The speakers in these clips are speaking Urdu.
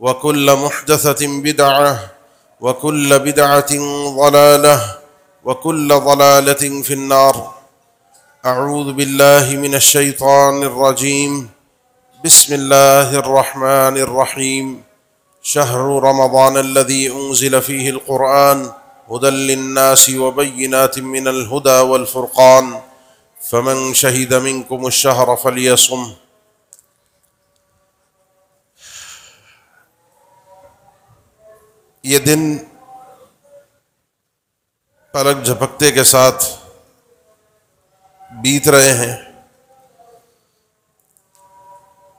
وكل محدثة بدعة، وكل بدعة ضلالة، وكل ضلالة في النار. أعوذ بالله من الشيطان الرجيم. بسم الله الرحمن الرحيم. شهر رمضان الذي أنزل فيه القرآن هدى للناس وبينات من الهدى والفرقان. فمن شهد منكم الشهر فليصم. یہ دن پلک جھپکتے کے ساتھ بیت رہے ہیں۔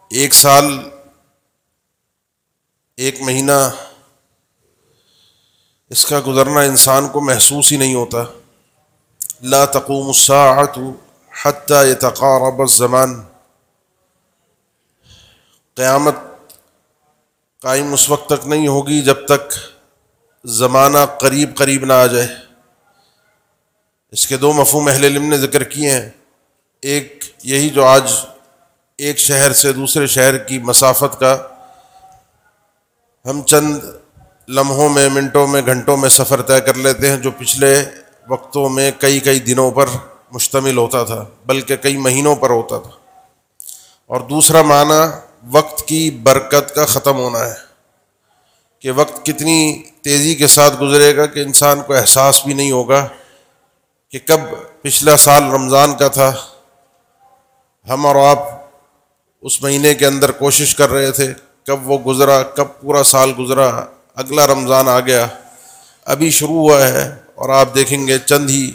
ایک سال، ایک مہینہ اس کا گزرنا انسان کو محسوس ہی نہیں ہوتا۔ لا تقوم الساعة حتى يتقارب الزمان۔ قیامت قائم اس وقت تک نہیں ہوگی جب تک زمانہ قریب قریب نہ آ جائے۔ اس کے دو مفہوم اہل علم نے ذکر کیے ہیں۔ ایک یہی جو آج ایک شہر سے دوسرے شہر کی مسافت کا ہم چند لمحوں میں، منٹوں میں، گھنٹوں میں سفر طے کر لیتے ہیں، جو پچھلے وقتوں میں کئی کئی دنوں پر مشتمل ہوتا تھا، بلکہ کئی مہینوں پر ہوتا تھا۔ اور دوسرا معنی وقت کی برکت کا ختم ہونا ہے۔ کہ وقت کتنی تیزی کے ساتھ گزرے گا کہ انسان کو احساس بھی نہیں ہوگا کہ کب پچھلا سال رمضان کا تھا۔ ہم اور آپ اس مہینے کے اندر کوشش کر رہے تھے، کب وہ گزرا، کب پورا سال گزرا، اگلا رمضان آ گیا۔ ابھی شروع ہوا ہے اور آپ دیکھیں گے چند ہی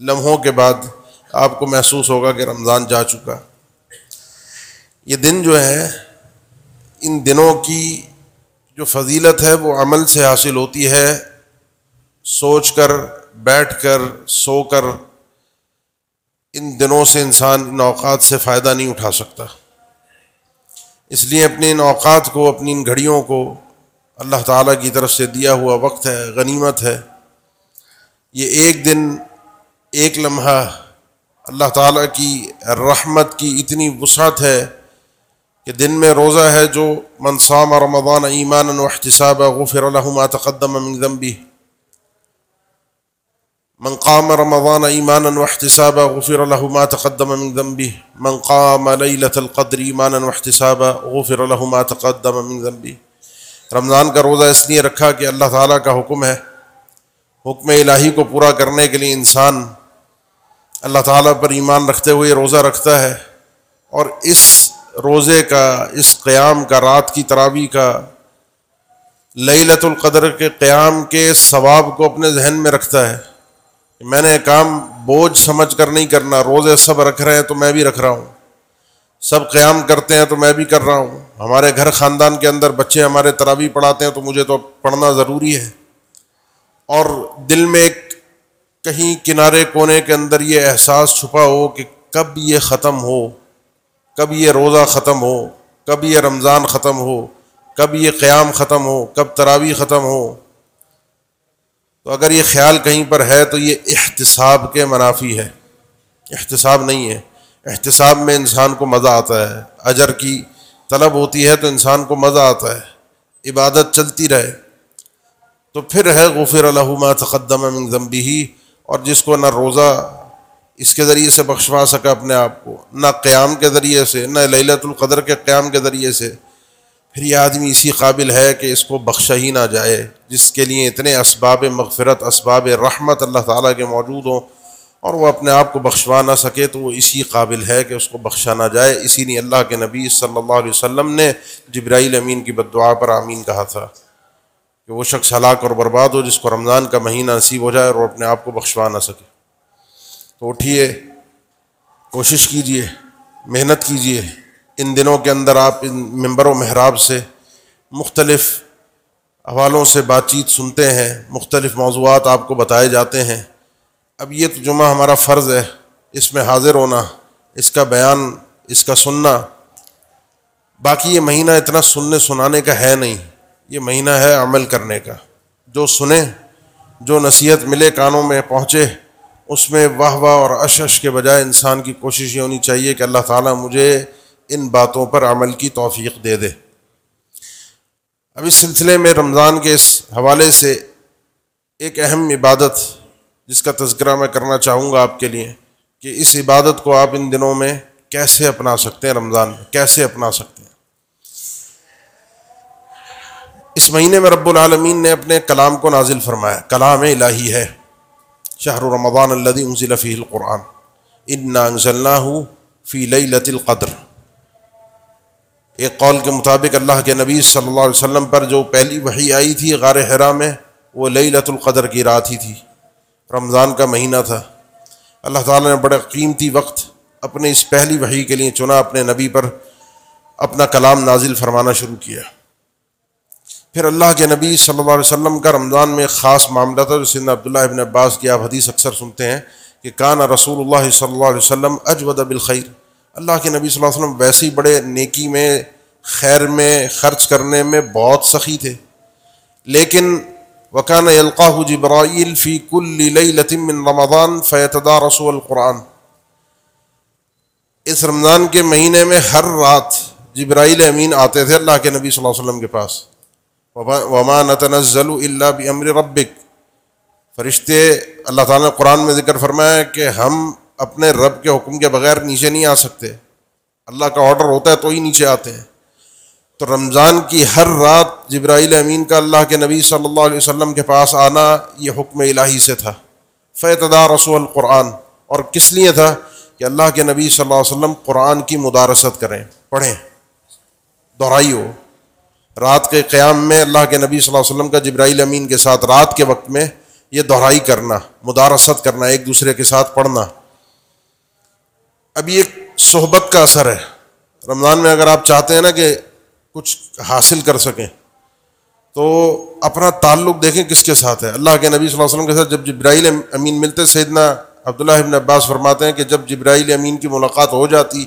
لمحوں کے بعد آپ کو محسوس ہوگا کہ رمضان جا چکا۔ یہ دن جو ہے، ان دنوں کی جو فضیلت ہے، وہ عمل سے حاصل ہوتی ہے۔ سوچ کر، بیٹھ کر، سو کر، ان دنوں سے انسان ان اوقات سے فائدہ نہیں اٹھا سکتا۔ اس لیے اپنے ان اوقات کو، اپنی ان گھڑیوں کو اللہ تعالیٰ کی طرف سے دیا ہوا وقت ہے، غنیمت ہے۔ یہ ایک دن، ایک لمحہ اللہ تعالیٰ کی رحمت کی اتنی وسعت ہے کہ دن میں روزہ ہے جو منصام رمضان ایمان و احتساب غفر ما تقدم من ذنبه. من قام رمضان ایمانا واحتسابا غفر له ما تقدم من ذنبه. من قام ليلة القدر ایمانا واحتسابا غفر له ما تقدم من ذنبه. رمضان کا روزہ اس لیے رکھا کہ اللہ تعالیٰ کا حکم ہے. حکم الہی کو پورا کرنے کے لیے انسان اللہ تعالیٰ پر ایمان رکھتے ہوئے روزہ رکھتا ہے اور اس روزے کا، اس قیام کا، رات کی تراوی کا لیلت القدر کے قیام کے ثواب کو اپنے ذہن میں رکھتا ہے میں نے کام بوجھ سمجھ کر نہیں کرنا، روزے سب رکھ رہے ہیں تو میں بھی رکھ رہا ہوں۔ سب قیام کرتے ہیں تو میں بھی کر رہا ہوں۔ ہمارے گھر خاندان کے اندر بچے ہمارے تراوی پڑھاتے ہیں تو مجھے تو پڑھنا ضروری ہے۔ اور دل میں ایک کہیں کنارے کونے کے اندر یہ احساس چھپا ہو کہ کب یہ ختم ہو۔ کب یہ روزہ ختم ہو کب یہ رمضان ختم ہو کب یہ قیام ختم ہو، کب تراوی ختم ہو۔ تو اگر یہ خیال کہیں پر ہے تو یہ احتساب کے منافی ہے۔ احتساب نہیں ہے۔ احتساب میں انسان کو مزہ آتا ہے۔ اجر کی طلب ہوتی ہے تو انسان کو مزہ آتا ہے۔ عبادت چلتی رہے۔ تو پھر ہے غفر الحمہ تقدم من ذنبی اور جس کو نہ روزہ اس کے ذریعے سے بخشوا سکا اپنے آپ کو، نہ قیام کے ذریعے سے، نہ للت القدر کے قیام کے ذریعے سے۔ پھر یہ آدمی اسی قابل ہے کہ اس کو بخشا ہی نہ جائے، جس کے لیے اتنے اسباب مغفرت، اسباب رحمت اللہ تعالیٰ کے موجود ہوں اور وہ اپنے آپ کو بخشوا نہ سکے تو وہ اسی قابل ہے کہ اس کو بخشا نہ جائے۔ اسی لیے اللہ کے نبی صلی اللہ علیہ وسلم نے جبرائیل امین کی بد دعا پر آمین کہا تھا کہ وہ شخص ہلاک اور برباد ہو، جس کو رمضان کا مہینہ نصیب ہو جائے اور وہ اپنے آپ کو بخشوا نہ سکے۔ تو اٹھیے، کوشش کیجیے، محنت کیجیے۔ ان دنوں کے اندر آپ ان ممبر و محراب سے مختلف حوالوں سے بات چیت سنتے ہیں، مختلف موضوعات آپ کو بتائے جاتے ہیں۔ اب یہ تو جمعہ ہمارا فرض ہے، اس میں حاضر ہونا، اس کا بیان، اس کا سننا۔ باقی یہ مہینہ اتنا سننے سنانے کا ہے نہیں، یہ مہینہ ہے عمل کرنے کا۔ جو سنیں، جو نصیحت ملے کانوں میں پہنچے اس میں واہ واہ اور اش اش کے بجائے انسان کی کوشش یہ ہونی چاہیے کہ اللہ تعالیٰ مجھے ان باتوں پر عمل کی توفیق دے دے۔ اب اس سلسلے میں رمضان کے اس حوالے سے ایک اہم عبادت جس کا تذکرہ میں کرنا چاہوں گا آپ کے لیے کہ اس عبادت کو آپ ان دنوں میں کیسے اپنا سکتے ہیں رمضان میں؟ کیسے اپنا سکتے ہیں؟ اس مہینے میں رب العالمین نے اپنے کلام کو نازل فرمایا، کلام الہی ہے۔ شہر رمضان الدی انزل فی القرآن. انزلنا فی لت القدر. ایک قول کے مطابق اللہ کے نبی صلی اللہ علیہ وسلم پر جو پہلی وحی آئی تھی غار حرا میں، وہ لئی لت القدر کی رات ہی تھی۔ رمضان کا مہینہ تھا۔ اللہ تعالیٰ نے بڑے قیمتی وقت اپنے اس پہلی وحی کے لیے چنا، اپنے نبی پر اپنا کلام نازل فرمانا شروع کیا۔ پھر اللہ کے نبی صلی اللہ علیہ وسلم کا رمضان میں خاص معاملہ تھا جو سند عبداللہ ابن عباس کی آپ حدیث اکثر سنتے ہیں کہ کان رسول اللہ صلی اللہ علیہ وسلم اجود بالخیر۔ اللہ کے نبی صلی اللہ علیہ وسلم ویسے ہی بڑے نیکی میں، خیر میں، خرچ کرنے میں بہت سخی تھے۔ لیکن وکان القاہ جبرائیل فی کل من رمضان فیتدا رسول القرآن۔ اس رمضان کے مہینے میں ہر رات جبرائیل امین آتے تھے اللہ کے نبی صلی اللہ علیہ وسلم کے پاس۔ وما نتنزل الا بامر ربک فرشتے اللہ تعالیٰ نے قرآن میں ذکر فرمایا کہ ہم اپنے رب کے حکم کے بغیر نیچے نہیں آ سکتے۔ اللہ کا آرڈر ہوتا ہے تو ہی نیچے آتے ہیں۔ تو رمضان کی ہر رات جبرائیل امین کا اللہ کے نبی صلی اللہ علیہ وسلم کے پاس آنا یہ حکم الہی سے تھا۔ فیتدا رسول القرآن۔ اور کس لیے تھا؟ کہ اللہ کے نبی صلی اللہ علیہ وسلم قرآن کی مدارست کریں۔ پڑھیں۔ دہرائی ہو رات کے قیام میں اللہ کے نبی صلی اللہ علیہ وسلم کا جبرائیل امین کے ساتھ رات کے وقت میں یہ دہرائی کرنا، مدارست کرنا، ایک دوسرے کے ساتھ پڑھنا۔ اب یہ صحبت کا اثر ہے۔ رمضان میں اگر آپ چاہتے ہیں نا کہ کچھ حاصل کر سکیں، تو اپنا تعلق دیکھیں کس کے ساتھ ہے۔ اللہ کے نبی صلی اللہ علیہ وسلم کے ساتھ جب جبرائیل امین ملتے، سیدنا عبداللہ ابن عباس فرماتے ہیں کہ جب جبرائیل امین کی ملاقات ہو جاتی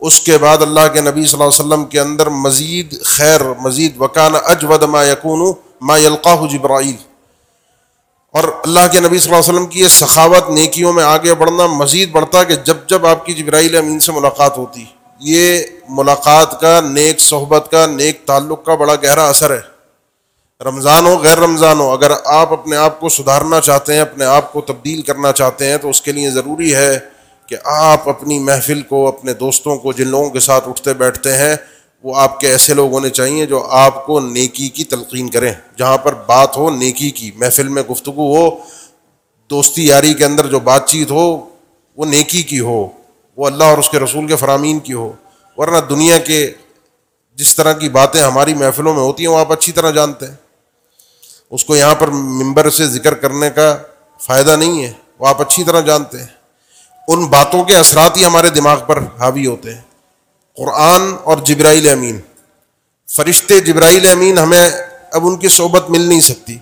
اس کے بعد اللہ کے نبی صلی اللہ علیہ وسلم کے اندر مزید خیر، مزید وکان اجود ما یقون ما یلقاہ جبرائیل۔ اور اللہ کے نبی صلی اللہ علیہ وسلم کی یہ سخاوت نیکیوں میں آگے بڑھنا مزید بڑھتا کہ جب جب آپ کی جبرائیل امین سے ملاقات ہوتی۔ یہ ملاقات کا، نیک صحبت کا، نیک تعلق کا بڑا گہرا اثر ہے۔ رمضان ہو، غیر رمضان ہو، اگر آپ اپنے آپ کو سدھارنا چاہتے ہیں، اپنے آپ کو تبدیل کرنا چاہتے ہیں تو اس کے لیے ضروری ہے کہ آپ اپنی محفل کو، اپنے دوستوں کو، جن لوگوں کے ساتھ اٹھتے بیٹھتے ہیں، وہ آپ کے ایسے لوگ ہونے چاہیے جو آپ کو نیکی کی تلقین کریں۔ جہاں پر بات ہو نیکی کی، محفل میں گفتگو ہو، دوستی یاری کے اندر جو بات چیت ہو، وہ نیکی کی ہو، وہ اللہ اور اس کے رسول کے فرامین کی ہو۔ ورنہ دنیا کے جس طرح کی باتیں ہماری محفلوں میں ہوتی ہیں، وہ آپ اچھی طرح جانتے ہیں۔ اس کو یہاں پر ممبر سے ذکر کرنے کا فائدہ نہیں ہے، وہ آپ اچھی طرح جانتے ہیں۔ ان باتوں کے اثرات ہی ہمارے دماغ پر حاوی ہوتے ہیں۔ قرآن اور جبرائیل امین۔ فرشتے جبرائیل امین ہمیں اب ان کی صحبت مل نہیں سکتی۔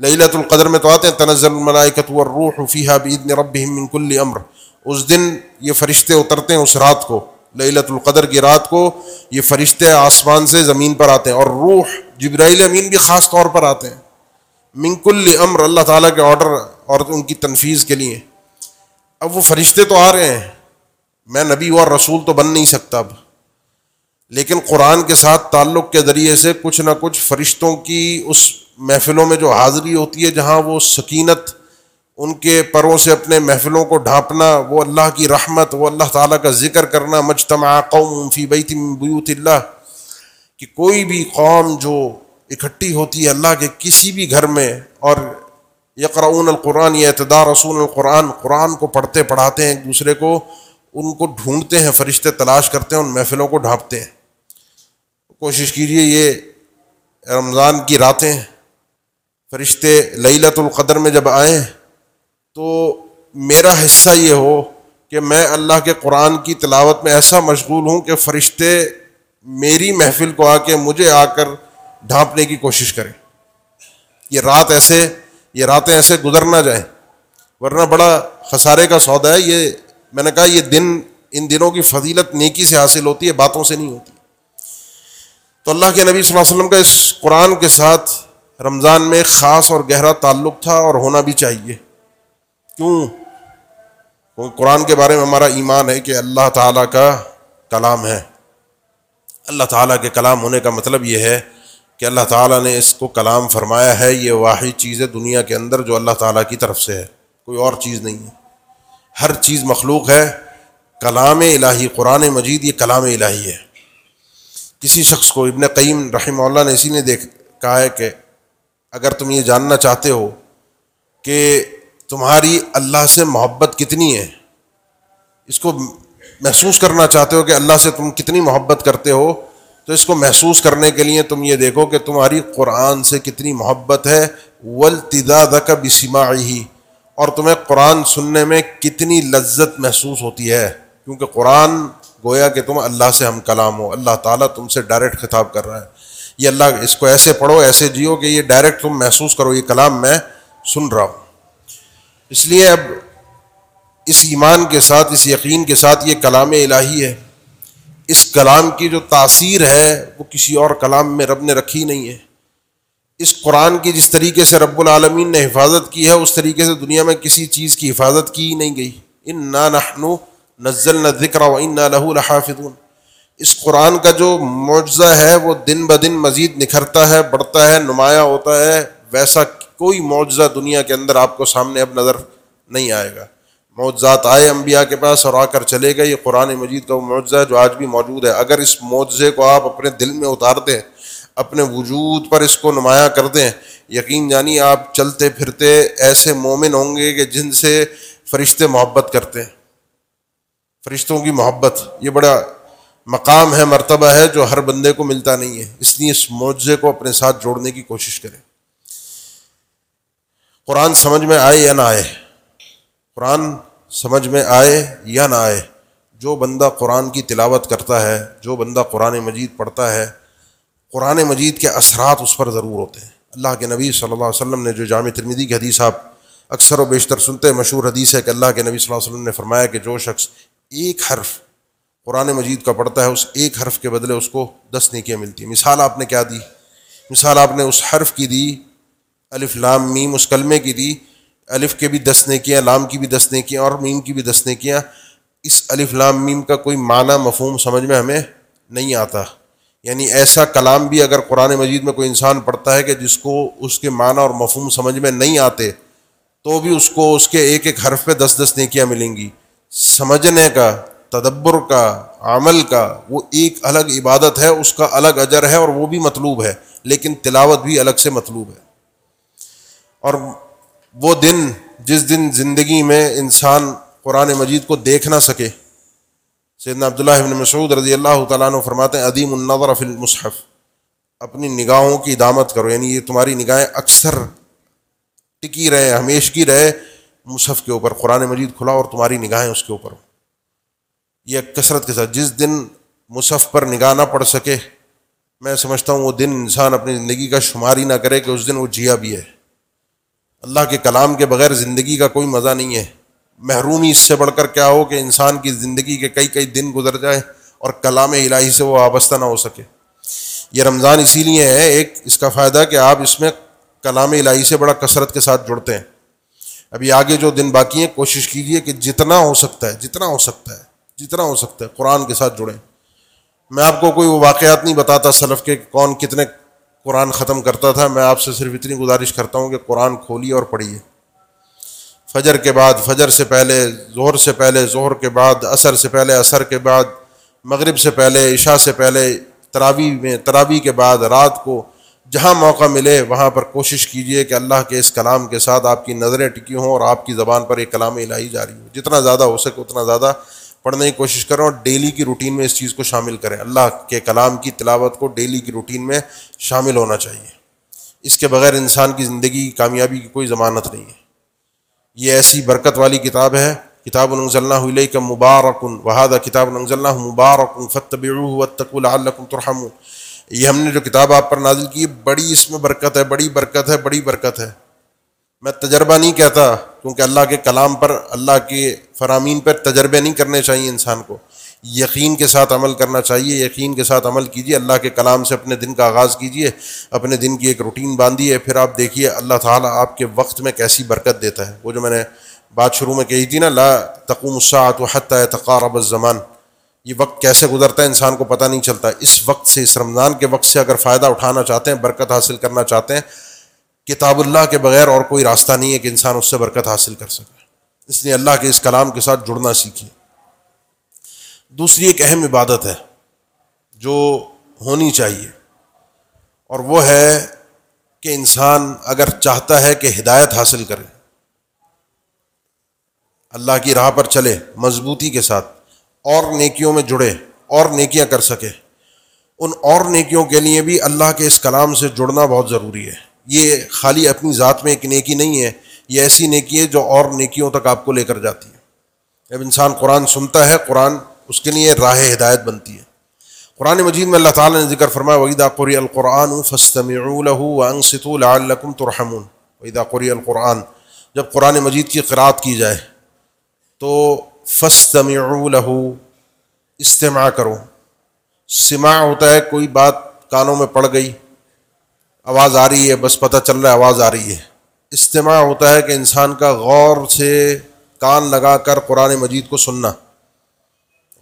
للت القدر میں تو آتے ہیں، تنزل الملائکت والروح فیہا بیدن ربہم من کل امر۔ اس دن یہ فرشتے اترتے ہیں اس رات کو للت القدر کی رات کو یہ فرشتے آسمان سے زمین پر آتے ہیں اور روح جبرائیل امین بھی خاص طور پر آتے ہیں۔ منکل امر، اللہ تعالیٰ کے آرڈر اور ان کی تنفیذ کے لیے۔ اب وہ فرشتے تو آ رہے ہیں۔ میں نبی اور رسول تو بن نہیں سکتا اب۔ لیکن قرآن کے ساتھ تعلق کے ذریعے سے کچھ نہ کچھ فرشتوں کی اس محفلوں میں جو حاضری ہوتی ہے، جہاں وہ سکینت، ان کے پروں سے اپنے محفلوں کو ڈھانپنا، وہ اللہ کی رحمت، وہ اللہ تعالیٰ کا ذکر کرنا۔ مجتمع قوم فی بیت بیوت اللہ۔ کہ کوئی بھی قوم جو اکٹھی ہوتی ہے اللہ کے کسی بھی گھر میں اور یقرعون القرآن یا اعتدار رسول القرآن، قرآن کو پڑھتے پڑھاتے ہیں ایک دوسرے کو، ان کو ڈھونڈتے ہیں، فرشتے تلاش کرتے ہیں، ان محفلوں کو ڈھانپتے ہیں۔ کوشش کیجیے یہ رمضان کی راتیں۔ فرشتے للت القدر میں جب آئیں، تو میرا حصہ یہ ہو کہ میں اللہ کے قرآن کی تلاوت میں ایسا مشغول ہوں کہ فرشتے میری محفل کو آ کے مجھے آ کر ڈھانپنے کی کوشش کریں۔ یہ رات ایسے یہ راتیں ایسے گزر نہ جائیں۔ ورنہ بڑا خسارے کا سودا ہے۔ یہ میں نے کہا یہ دن ان دنوں کی فضیلت نیکی سے حاصل ہوتی ہے، باتوں سے نہیں ہوتی۔ تو اللہ کے نبی صلی اللہ علیہ وسلم کا اس قرآن کے ساتھ رمضان میں خاص اور گہرا تعلق تھا اور ہونا بھی چاہیے۔ کیوں؟ قرآن کے بارے میں ہمارا ایمان ہے کہ اللہ تعالیٰ کا کلام ہے۔ اللہ تعالیٰ کے کلام ہونے کا مطلب یہ ہے کہ اللہ تعالیٰ نے اس کو کلام فرمایا ہے، یہ واحد چیز ہے دنیا کے اندر جو اللہ تعالیٰ کی طرف سے ہے۔ کوئی اور چیز نہیں ہے۔ ہر چیز مخلوق ہے۔ کلام الہی، قرآن مجید، یہ کلام الہی ہے۔ کسی شخص کو ابن قیم رحمہ اللہ نے اسی نے دیکھ، کہا ہے کہ اگر تم یہ جاننا چاہتے ہو کہ تمہاری اللہ سے محبت کتنی ہے، اس کو محسوس کرنا چاہتے ہو کہ اللہ سے تم کتنی محبت کرتے ہو تو اس کو محسوس کرنے کے لیے تم یہ دیکھو کہ تمہاری قرآن سے کتنی محبت ہے ولتداد کا بسما ہی اور تمہیں قرآن سننے میں کتنی لذت محسوس ہوتی ہے۔ کیونکہ قرآن گویا کہ تم اللہ سے ہم کلام ہو، اللہ تعالیٰ تم سے ڈائریکٹ خطاب کر رہا ہے۔ یہ اللہ اس کو ایسے پڑھو، ایسے جیو کہ یہ ڈائریکٹ تم محسوس کرو، یہ کلام میں سن رہا ہوں۔ اس لیے اب اس ایمان کے ساتھ، اس یقین کے ساتھ یہ کلام الہی ہے۔ اس کلام کی جو تاثیر ہے، وہ کسی اور کلام میں رب نے رکھی نہیں ہے۔ اس قرآن کی جس طریقے سے رب العالمین نے حفاظت کی ہے، اس طریقے سے دنیا میں کسی چیز کی حفاظت کی نہیں گئی۔ ان نا نحنو نزل نہ ذکر و ان نہ لہو الحافظ اس قرآن کا جو معجزہ ہے، وہ دن بدن مزید نکھرتا ہے، بڑھتا ہے، نمایاں ہوتا ہے۔ ویسا کوئی معجزہ دنیا کے اندر آپ کو سامنے اب نظر نہیں آئے گا۔ معجزات آئے انبیاء کے پاس اور آ کر چلے گئے۔ یہ قرآن مجید کا وہ معجزہ ہے جو آج بھی موجود ہے۔ اگر اس معجزے کو آپ اپنے دل میں اتار دیں اپنے وجود پر اس کو نمایاں کر دیں یقین جانی آپ چلتے پھرتے ایسے مومن ہوں گے کہ جن سے فرشتے محبت کرتے ہیں۔ فرشتوں کی محبت، یہ بڑا مقام ہے، مرتبہ ہے جو ہر بندے کو ملتا نہیں ہے۔ اس لیے اس معجزے کو اپنے ساتھ جوڑنے کی کوشش کریں۔ قرآن سمجھ میں آئے یا نہ آئے؟ قرآن سمجھ میں آئے یا نہ آئے، جو بندہ قرآن کی تلاوت کرتا ہے، جو بندہ قرآن مجید پڑھتا ہے، قرآن مجید کے اثرات اس پر ضرور ہوتے ہیں۔ اللہ کے نبی صلی اللہ علیہ وسلم نے جو جامع ترمیدی کی حدیث آپ اکثر و بیشتر سنتے، مشہور حدیث ہے کہ اللہ کے نبی صلی اللہ علیہ وسلم نے فرمایا کہ جو شخص ایک حرف قرآن مجید کا پڑھتا ہے، اس ایک حرف کے بدلے اس کو دس نیکیاں ملتی ہیں۔ مثال آپ نے کیا دی؟ مثال آپ نے اس حرف کی دی، الف لام میم، اس کلمے کی دی الف کے بھی دس نیکیاں لام کی بھی دس نیکیاں اور میم کی بھی دس نیکیاں اس الف، لام، میم کا کوئی معنی، مفہوم سمجھ میں ہمیں نہیں آتا۔ یعنی ایسا کلام بھی اگر قرآن مجید میں کوئی انسان پڑھتا ہے کہ جس کو اس کے معنی اور مفہوم سمجھ میں نہیں آتے، تو بھی اس کو اس کے ایک ایک حرف پہ دس دس نیکیاں ملیں گی۔ سمجھنے کا، تدبر کا، عمل کا، وہ ایک الگ عبادت ہے، اس کا الگ اجر ہے اور وہ بھی مطلوب ہے، لیکن تلاوت بھی الگ سے مطلوب ہے۔ اور وہ دن جس دن زندگی میں انسان قرآن مجید کو دیکھ نہ سکے، سیدنا عبداللہ ابن مسعود رضی اللہ تعالیٰ عنہ فرماتے ہیں، عدیم النظر فی المصحف اپنی نگاہوں کی دامت کرو یعنی یہ تمہاری نگاہیں اکثر ٹکی رہے، ہمیشگی رہے مصحف کے اوپر، قرآن مجید کھلا اور تمہاری نگاہیں اس کے اوپر ہو یہ کثرت کے ساتھ، جس دن مصحف پر نگاہ نہ پڑ سکے، میں سمجھتا ہوں وہ دن انسان اپنی زندگی کا شمار ہی نہ کرے کہ اس دن وہ جیا بھی ہے۔ اللہ کے کلام کے بغیر زندگی کا کوئی مزہ نہیں ہے۔ محرومی اس سے بڑھ کر کیا ہو کہ انسان کی زندگی کے کئی کئی دن گزر جائیں اور کلام الہی سے وہ وابستہ نہ ہو سکے۔ یہ رمضان اسی لیے ہے، ایک اس کا فائدہ کہ آپ اس میں کلام الہی سے بڑا کثرت کے ساتھ جڑتے ہیں۔ ابھی آگے جو دن باقی ہیں، کوشش کیجیے کہ جتنا ہو سکتا ہے، جتنا ہو سکتا ہے، جتنا ہو سکتا ہے، قرآن کے ساتھ جڑیں۔ میں آپ کو کوئی وہ واقعات نہیں بتاتا سلف کے کون کتنے قرآن ختم کرتا تھا، میں آپ سے صرف اتنی گزارش کرتا ہوں کہ قرآن کھولیے اور پڑھیے۔ فجر کے بعد، فجر سے پہلے، ظہر سے پہلے، ظہر کے بعد، عصر سے پہلے، عصر کے بعد، مغرب سے پہلے، عشاء سے پہلے تراوی میں تراوی کے بعد، رات کو جہاں موقع ملے، وہاں پر کوشش کیجیے کہ اللہ کے اس کلام کے ساتھ آپ کی نظریں ٹکی ہوں اور آپ کی زبان پر ایک کلام الہی جاری ہو۔ جتنا زیادہ ہو سکے اتنا زیادہ پڑھنے کی کوشش کریں اور ڈیلی کی روٹین میں اس چیز کو شامل کریں۔ اللہ کے کلام کی تلاوت کو ڈیلی کی روٹین میں شامل ہونا چاہیے۔ اس کے بغیر انسان کی زندگی کامیابی کی کوئی ضمانت نہیں ہے۔ یہ ایسی برکت والی کتاب ہے۔ کتاب اللہ علیہ کا مبارکن وحادہ کتاب اللہ مبارکن فتب الکم ترحم یہ ہم نے جو کتاب آپ پر نازل کی بڑی اس میں برکت ہے، بڑی برکت ہے، بڑی برکت ہے۔ میں تجربہ نہیں کہتا کیونکہ اللہ کے کلام پر اللہ کے فرامین پر تجربے نہیں کرنے چاہیے انسان کو۔ یقین کے ساتھ عمل کرنا چاہیے، یقین کے ساتھ عمل کیجیے، اللہ کے کلام سے اپنے دن کا آغاز کیجیے، اپنے دن کی ایک روٹین باندھیے، پھر آپ دیکھیے اللہ تعالیٰ آپ کے وقت میں کیسی برکت دیتا ہے۔ وہ جو میں نے بات شروع میں کہی تھی نا، لا تقوم الساعت و حت تقارب الزمان۔ یہ وقت کیسے گزرتا ہے انسان کو پتہ نہیں چلتا۔ اس وقت سے، اس رمضان کے وقت سے اگر فائدہ اٹھانا چاہتے ہیں، برکت حاصل کرنا چاہتے ہیں کتاب اللہ کے بغیر اور کوئی راستہ نہیں ہے کہ انسان اس سے برکت حاصل کر سکے۔ اس لیے اللہ کے اس کلام کے ساتھ جڑنا سیکھیے۔ دوسری ایک اہم عبادت ہے جو ہونی چاہیے، اور وہ ہے کہ انسان اگر چاہتا ہے کہ ہدایت حاصل کرے، اللہ کی راہ پر چلے، مضبوطی کے ساتھ، اور نیکیوں میں جڑے، اور نیکیاں کر سکے، ان اور نیکیوں کے لیے بھی اللہ کے اس کلام سے جڑنا بہت ضروری ہے۔ یہ خالی اپنی ذات میں ایک نیکی نہیں ہے، یہ ایسی نیکی ہے جو اور نیکیوں تک آپ کو لے کر جاتی ہے۔ جب انسان قرآن سنتا ہے، قرآن اس کے لیے راہ ہدایت بنتی ہے۔ قرآن مجید میں اللہ تعالیٰ نے ذکر فرمایا وحیدہ قری القرآن فسطم ونگست العلقم ترحمون۔ وحیدہ قری القرآن، جب قرآن مجید کی قرأت کی جائے، تو فسطم لہو استماع کرو۔ سماع ہوتا ہے، کوئی بات کانوں میں پڑ گئی آواز آ رہی ہے، بس پتہ چل رہا ہے، آواز آ رہی ہے۔ استماع ہوتا ہے کہ انسان کا غور سے کان لگا کر قرآن مجید کو سننا۔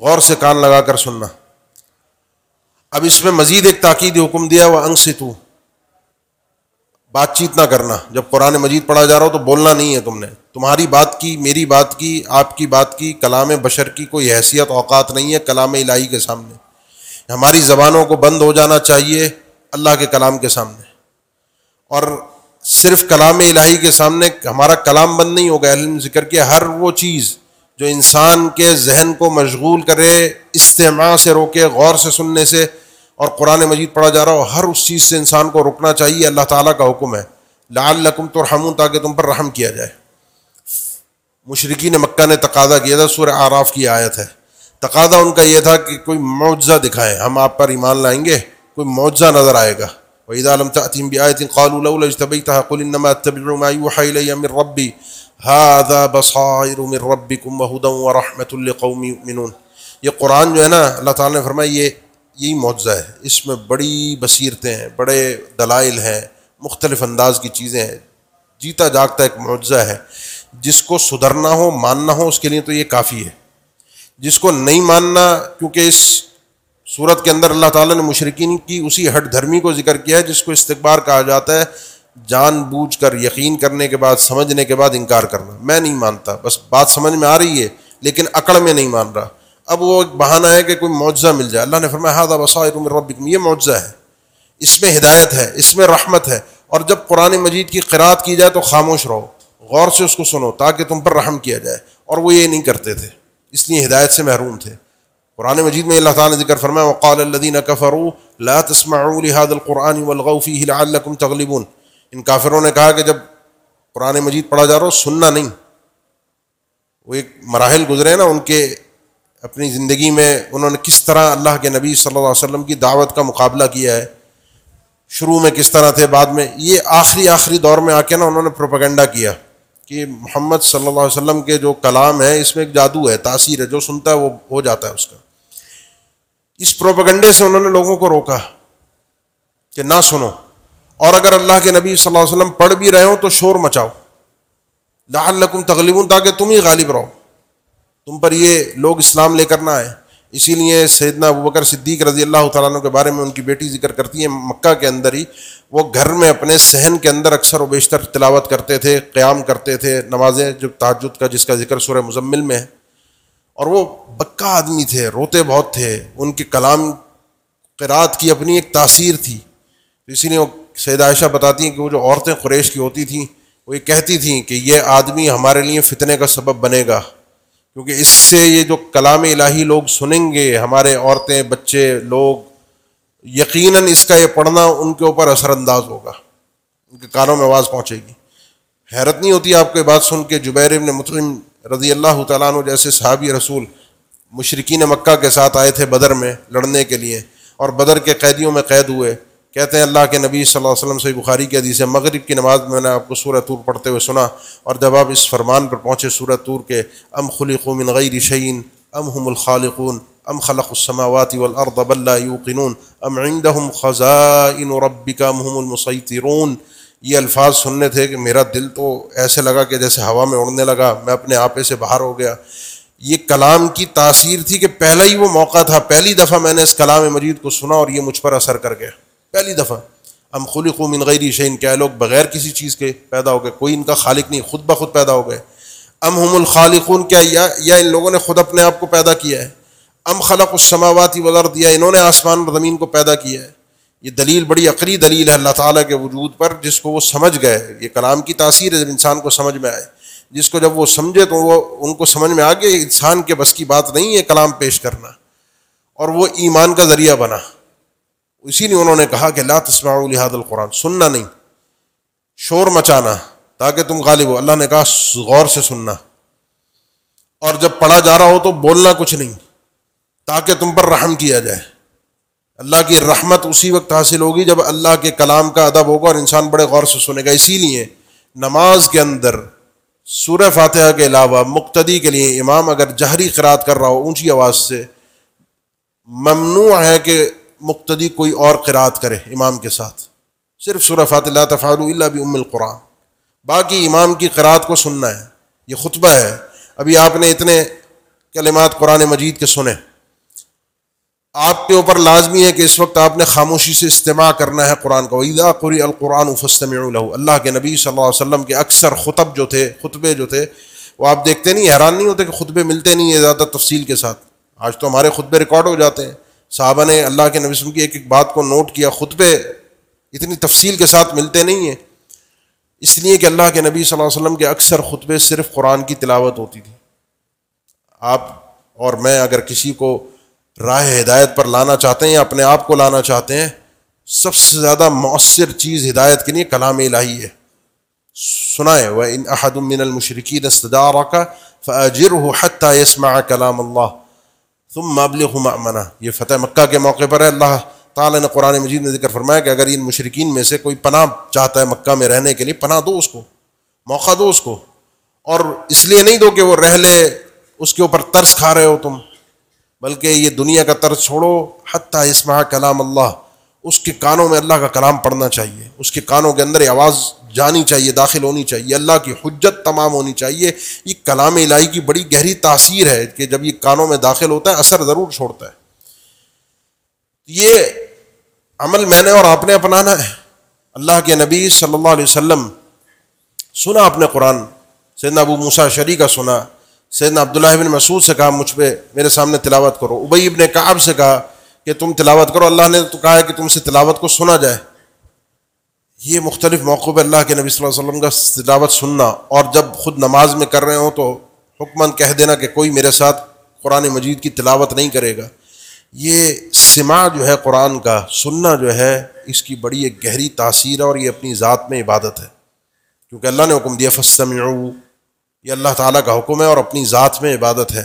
غور سے کان لگا کر سننا۔ اب اس میں مزید ایک تاکید حکم دیا وہ انگ سے تو بات چیت نہ کرنا۔ جب قرآن مجید پڑھا جا رہا ہو تو بولنا نہیں ہے تم نے۔ تمہاری بات کی، میری بات کی، آپ کی بات کی، کلام بشر کی کوئی حیثیت، اوقات نہیں ہے کلام الہی کے سامنے۔ ہماری زبانوں کو بند ہو جانا چاہیے اللہ کے کلام کے سامنے۔ اور صرف کلام الہی کے سامنے ہمارا کلام بند نہیں ہوگا، علم ذکر کے ہر وہ چیز جو انسان کے ذہن کو مشغول کرے، استماع سے روکے، غور سے سننے سے، اور قرآن مجید پڑھا جا رہا ہو، ہر اس چیز سے انسان کو رکنا چاہیے، اللہ تعالیٰ کا حکم ہے۔ لال لقم تو رحم تاکہ تم پر رحم کیا جائے۔ مشرقی نے مکہ نے تقاضا کیا تھا، سورہ آراف کی آیت ہے۔ تقاضا ان کا یہ تھا کہ کوئی معجزہ دکھائیں ہم آپ پر ایمان لائیں گے، کوئی معجزہ نظر آئے گا۔ وَإِذَا عالم تَأْتِيم بِآيَةٍ قَالُوا لَوْلَا اجْتَبَيْتَهَا قُلْ إِنَّمَا أَتَّبِعُ مَا يُوحَى إِلَيَّ مِن رَبِّي هَذَا بَصَائِرُ مِن رَبِّكُمْ وَهُدًى وَرَحْمَةٌ لِقَوْمٍ يُؤْمِنُونَ۔ یہ قرآن جو ہے نا، اللہ تعالیٰ نے فرمایا، یہ یہی معجزہ ہے۔ اس میں بڑی بصیرتیں ہیں، بڑے دلائل ہیں، مختلف انداز کی چیزیں ہیں۔ جیتا جاگتا ایک معجزہ ہے۔ جس کو سدھرنا ہو، ماننا ہو، اس کے لیے تو یہ کافی ہے۔ جس کو نہیں ماننا، کیونکہ اس صورت کے اندر اللہ تعالیٰ نے مشرقین کی اسی ہٹ دھرمی کو ذکر کیا ہے جس کو استقبار کہا جاتا ہے جان بوجھ کر یقین کرنے کے بعد، سمجھنے کے بعد انکار کرنا۔ میں نہیں مانتا، بس بات سمجھ میں آ رہی ہے، لیکن عقل میں نہیں مان رہا۔ اب وہ ایک بہانہ ہے کہ کوئی معجزہ مل جائے۔ اللہ نے فرمایا ہاد بصائر ربکم یہ معجزہ ہے۔ اس میں ہدایت ہے، اس میں رحمت ہے۔ اور جب قرآن مجید کی قرآت کی جائے تو خاموش رہو۔ غور سے اس کو سنو تاکہ تم پر رحم کیا جائے۔ اور وہ یہ نہیں کرتے تھے، اس لیے ہدایت سے محروم تھے۔ قرآن مجید میں اللہ تعالیٰ نے ذکر فرمایا، وقال الذين كفروا، لا تسمعوا لهذا القرآن والغوا فيه لعلكم تغلبون۔ ان کافروں نے کہا کہ جب قرآن مجید پڑھا جا رہا ہو، سننا نہیں۔ وہ ایک مراحل گزرے نا، ان کے اپنی زندگی میں انہوں نے کس طرح اللہ کے نبی صلی اللہ علیہ وسلم کی دعوت کا مقابلہ کیا ہے، شروع میں کس طرح تھے، بعد میں، یہ آخری آخری دور میں آ کے نا انہوں نے پروپیگنڈا کیا۔ کہ محمد صلی اللہ علیہ وسلم کے جو کلام ہے اس میں ایک جادو ہے، تاثیر ہے، جو سنتا ہے وہ ہو جاتا ہے اس کا۔ اس پروپگنڈے سے انہوں نے لوگوں کو روکا کہ نہ سنو۔ اور اگر اللہ کے نبی صلی اللہ علیہ وسلم پڑھ بھی رہے ہوں تو شور مچاؤ۔ لعلکم تغلبون، تاکہ تم ہی غالب رہو۔ تم پر یہ لوگ اسلام لے کر نہ آئے۔ اسی لیے سیدنا ابو بکر صدیق رضی اللہ تعالیٰ عنہ کے بارے میں ان کی بیٹی ذکر کرتی ہے مکہ کے اندر ہی۔ وہ گھر میں اپنے صحن کے اندر اکثر و بیشتر تلاوت کرتے تھے، قیام کرتے تھے، نمازیں جو تعجد کا، جس کا ذکر سورہ مزمل میں ہے۔ اور وہ بکا آدمی تھے، روتے بہت تھے۔ ان کے کلام قرات کی اپنی ایک تاثیر تھی۔ اسی لیے وہ سید عائشہ بتاتی ہیں کہ وہ جو عورتیں قریش کی ہوتی تھیں، وہ یہ کہتی تھیں کہ یہ آدمی ہمارے لیے فتنے کا سبب بنے گا۔ کیونکہ اس سے یہ جو کلام الہی لوگ سنیں گے، ہمارے عورتیں، بچے، لوگ، یقیناً اس کا یہ پڑھنا ان کے اوپر اثر انداز ہوگا۔ ان کے کانوں میں آواز پہنچے گی۔ حیرت نہیں ہوتی آپ کو یہ بات سن کے جبیر ابن مطلم رضی اللہ تعالیٰ عنہ جیسے صحابی رسول مشرقین مکہ کے ساتھ آئے تھے بدر میں لڑنے کے لیے اور بدر کے قیدیوں میں قید ہوئے۔ کہتے ہیں اللہ کے نبی صلی اللہ علیہ وسلم سے بخاری کے حدیث مغرب کی نماز میں نے آپ کو سورہ طور پڑھتے ہوئے سنا اور جب آپ اس فرمان پر پہنچے سورہ طور کے، ام خلق من غیر شعین ام ہم الخالقون، ام خلق السماوات والارض بل لا یوقنون، ام عندهم خزائن ربک، ام هم المسیطرون۔ یہ الفاظ سننے تھے کہ میرا دل تو ایسے لگا کہ جیسے ہوا میں اڑنے لگا، میں اپنے آپے سے باہر ہو گیا۔ یہ کلام کی تاثیر تھی کہ پہلا ہی وہ موقع تھا، پہلی دفعہ میں نے اس کلام مجید کو سنا اور یہ مجھ پر اثر کر گیا۔ پہلی دفعہ۔ ہم خلق من غیر شعین کیا لوگ بغیر کسی چیز کے پیدا ہو گئے؟ کوئی ان کا خالق نہیں، خود بخود پیدا ہو گئے۔ ام ہم الخالقون، کیا یا یا ان لوگوں نے خود اپنے آپ کو پیدا کیا ہے؟ ام خلق السماواتی وغیرہ دیا انہوں نے آسمان اور زمین کو پیدا کیا ہے؟ یہ دلیل بڑی عقلی دلیل ہے اللہ تعالیٰ کے وجود پر، جس کو وہ سمجھ گئے۔ یہ کلام کی تاثیر ہے جب انسان کو سمجھ میں آئے۔ جس کو جب وہ سمجھے تو وہ، ان کو سمجھ میں آ گئے انسان کے بس کی بات نہیں ہے کلام پیش کرنا۔ اور وہ ایمان کا ذریعہ بنا۔ اسی لیے انہوں نے کہا کہ لا تسمعوا لہذا القرآن، سننا نہیں، شور مچانا تاکہ تم غالب ہو۔ اللہ نے کہا، غور سے سننا۔ اور جب پڑھا جا رہا ہو تو بولنا کچھ نہیں، تاکہ تم پر رحم کیا جائے۔ اللہ کی رحمت اسی وقت حاصل ہوگی جب اللہ کے کلام کا ادب ہوگا اور انسان بڑے غور سے سنے گا۔ اسی لیے نماز کے اندر سورہ فاتحہ کے علاوہ مقتدی کے لیے امام اگر جہری قرات کر رہا ہو اونچی آواز سے، ممنوع ہے کہ مقتدی کوئی اور قرات کرے امام کے ساتھ۔ صرف سورہ فاتح تفعل اللہ بھی ام القرآن۔ باقی امام کی قرات کو سننا ہے۔ یہ خطبہ ہے۔ ابھی آپ نے اتنے کلمات قرآن مجید کے سنے۔ آپ کے اوپر لازمی ہے کہ اس وقت آپ نے خاموشی سے استماع کرنا ہے قرآن کا۔ ویدا قری القرآن فسطم اللہ کے نبی صلی اللہ علیہ وسلم کے اکثر خطب جو تھے، خطبے جو تھے، وہ آپ دیکھتے نہیں، حیران نہیں ہوتے کہ خطبے ملتے نہیں ہیں زیادہ تفصیل کے ساتھ۔ آج تو ہمارے خطبے ریکارڈ ہو جاتے ہیں۔ صحابہ نے اللہ کے نبی وسلم کی ایک ایک بات کو نوٹ کیا، خطبے اتنی تفصیل کے ساتھ ملتے نہیں ہیں۔ اس لیے کہ اللہ کے نبی صلی اللہ علیہ وسلم کے اکثر خطبے صرف قرآن کی تلاوت ہوتی تھی۔ آپ اور میں اگر کسی کو راہ ہدایت پر لانا چاہتے ہیں یا اپنے آپ کو لانا چاہتے ہیں، سب سے زیادہ مؤثر چیز ہدایت کے لیے کلام الہی ہے۔ سنائے وہ ان احد من المشرقین استدار کا فجر ہو حتیٰ یسمع کلام اللہ تم مابل منا یہ فتح مکہ کے موقع پر ہے۔ اللہ تعالیٰ نے قرآن مجید میں ذکر فرمایا کہ اگر ان مشرقین میں سے کوئی پناہ چاہتا ہے مکہ میں رہنے کے لیے، پناہ دو اس کو، موقع دو اس کو۔ اور اس لیے نہیں دو کہ وہ رہ لے، اس کے اوپر ترس کھا رہے ہو تم، بلکہ یہ دنیا کا ترس چھوڑو۔ حتیٰ اسما کلام اللہ۔ اس کے کانوں میں اللہ کا کلام پڑھنا چاہیے، اس کے کانوں کے اندر آواز جانی چاہیے، داخل ہونی چاہیے، اللہ کی حجت تمام ہونی چاہیے۔ یہ کلام الہی کی بڑی گہری تاثیر ہے کہ جب یہ کانوں میں داخل ہوتا ہے، اثر ضرور چھوڑتا ہے۔ یہ عمل میں نے اور آپ نے اپنانا ہے۔ اللہ کے نبی صلی اللہ علیہ وسلم، سنا آپ نے قرآن؟ سیدنا ابو موسا شری کا سنا۔ سیدنا عبداللہ بن مسعود سے کہا، مجھ پہ میرے سامنے تلاوت کرو۔ ابئی ابن کعب سے کہا کہ تم تلاوت کرو، اللہ نے تو کہا ہے کہ تم سے تلاوت کو سنا جائے۔ یہ مختلف موقعوں پہ اللہ کے نبی صلی اللہ علیہ وسلم کا تلاوت سننا اور جب خود نماز میں کر رہے ہوں تو حکمن کہہ دینا کہ کوئی میرے ساتھ قرآن مجید کی تلاوت نہیں کرے گا۔ یہ سما جو ہے قرآن کا، سننا جو ہے اس کی بڑی ایک گہری تاثیر ہے اور یہ اپنی ذات میں عبادت ہے۔ کیونکہ اللہ نے حکم دیا فسم یہ اللہ تعالیٰ کا حکم ہے اور اپنی ذات میں عبادت ہے۔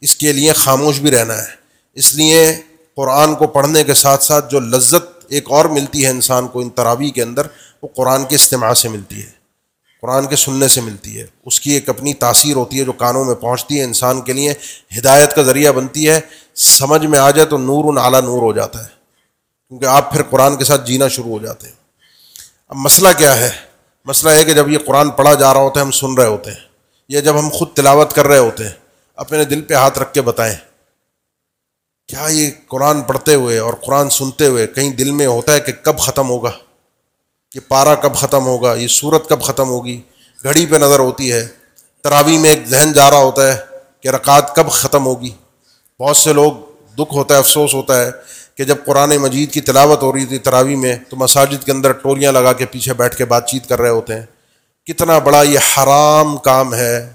اس کے لیے خاموش بھی رہنا ہے۔ اس لیے قرآن کو پڑھنے کے ساتھ ساتھ جو لذت ایک اور ملتی ہے انسان کو ان تراوی کے اندر، وہ قرآن کے استماع سے ملتی ہے، قرآن کے سننے سے ملتی ہے۔ اس کی ایک اپنی تاثیر ہوتی ہے جو کانوں میں پہنچتی ہے انسان کے لیے، ہدایت کا ذریعہ بنتی ہے۔ سمجھ میں آ جائے تو نور ان اعلیٰ نور ہو جاتا ہے، کیونکہ آپ پھر قرآن کے ساتھ جینا شروع ہو جاتے ہیں۔ اب مسئلہ کیا ہے؟ مسئلہ ہے کہ جب یہ قرآن پڑھا جا رہا ہوتا ہے، ہم سن رہے ہوتے ہیں، یا جب ہم خود تلاوت کر رہے ہوتے ہیں، اپنے دل پہ ہاتھ رکھ کے بتائیں۔ کیا یہ قرآن پڑھتے ہوئے اور قرآن سنتے ہوئے کہیں دل میں ہوتا ہے کہ کب ختم ہوگا؟ یہ پارا کب ختم ہوگا؟ یہ صورت کب ختم ہوگی؟ گھڑی پہ نظر ہوتی ہے تراوی میں ایک ذہن جا رہا ہوتا ہے کہ رکعت کب ختم ہوگی؟ بہت سے لوگ دکھ ہوتا ہے، افسوس ہوتا ہے کہ جب قرآن مجید کی تلاوت ہو رہی تھی تراوی میں تو مساجد کے اندر ٹولیاں لگا کے پیچھے بیٹھ کے بات چیت کر رہے ہوتے ہیں۔ کتنا بڑا یہ حرام کام ہے۔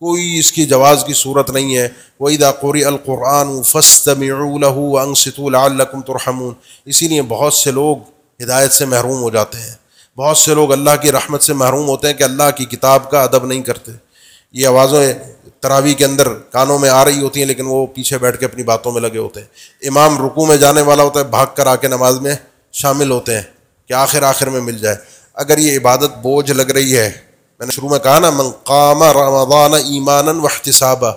کوئی اس کی جواز کی صورت نہیں ہے۔ وہی قوری القرآن فسط انگ ترحمون۔ اسی لیے بہت سے لوگ ہدایت سے محروم ہو جاتے ہیں۔ بہت سے لوگ اللہ کی رحمت سے محروم ہوتے ہیں کہ اللہ کی کتاب کا ادب نہیں کرتے۔ یہ آوازیں تراوی کے اندر کانوں میں آ رہی ہوتی ہیں، لیکن وہ پیچھے بیٹھ کے اپنی باتوں میں لگے ہوتے ہیں۔ امام رکو میں جانے والا ہوتا ہے، بھاگ کر آ کے نماز میں شامل ہوتے ہیں کہ آخر آخر میں مل جائے۔ اگر یہ عبادت بوجھ لگ رہی ہے میں نے شروع میں کہا نا منقام رمضان ایمان و احتسابہ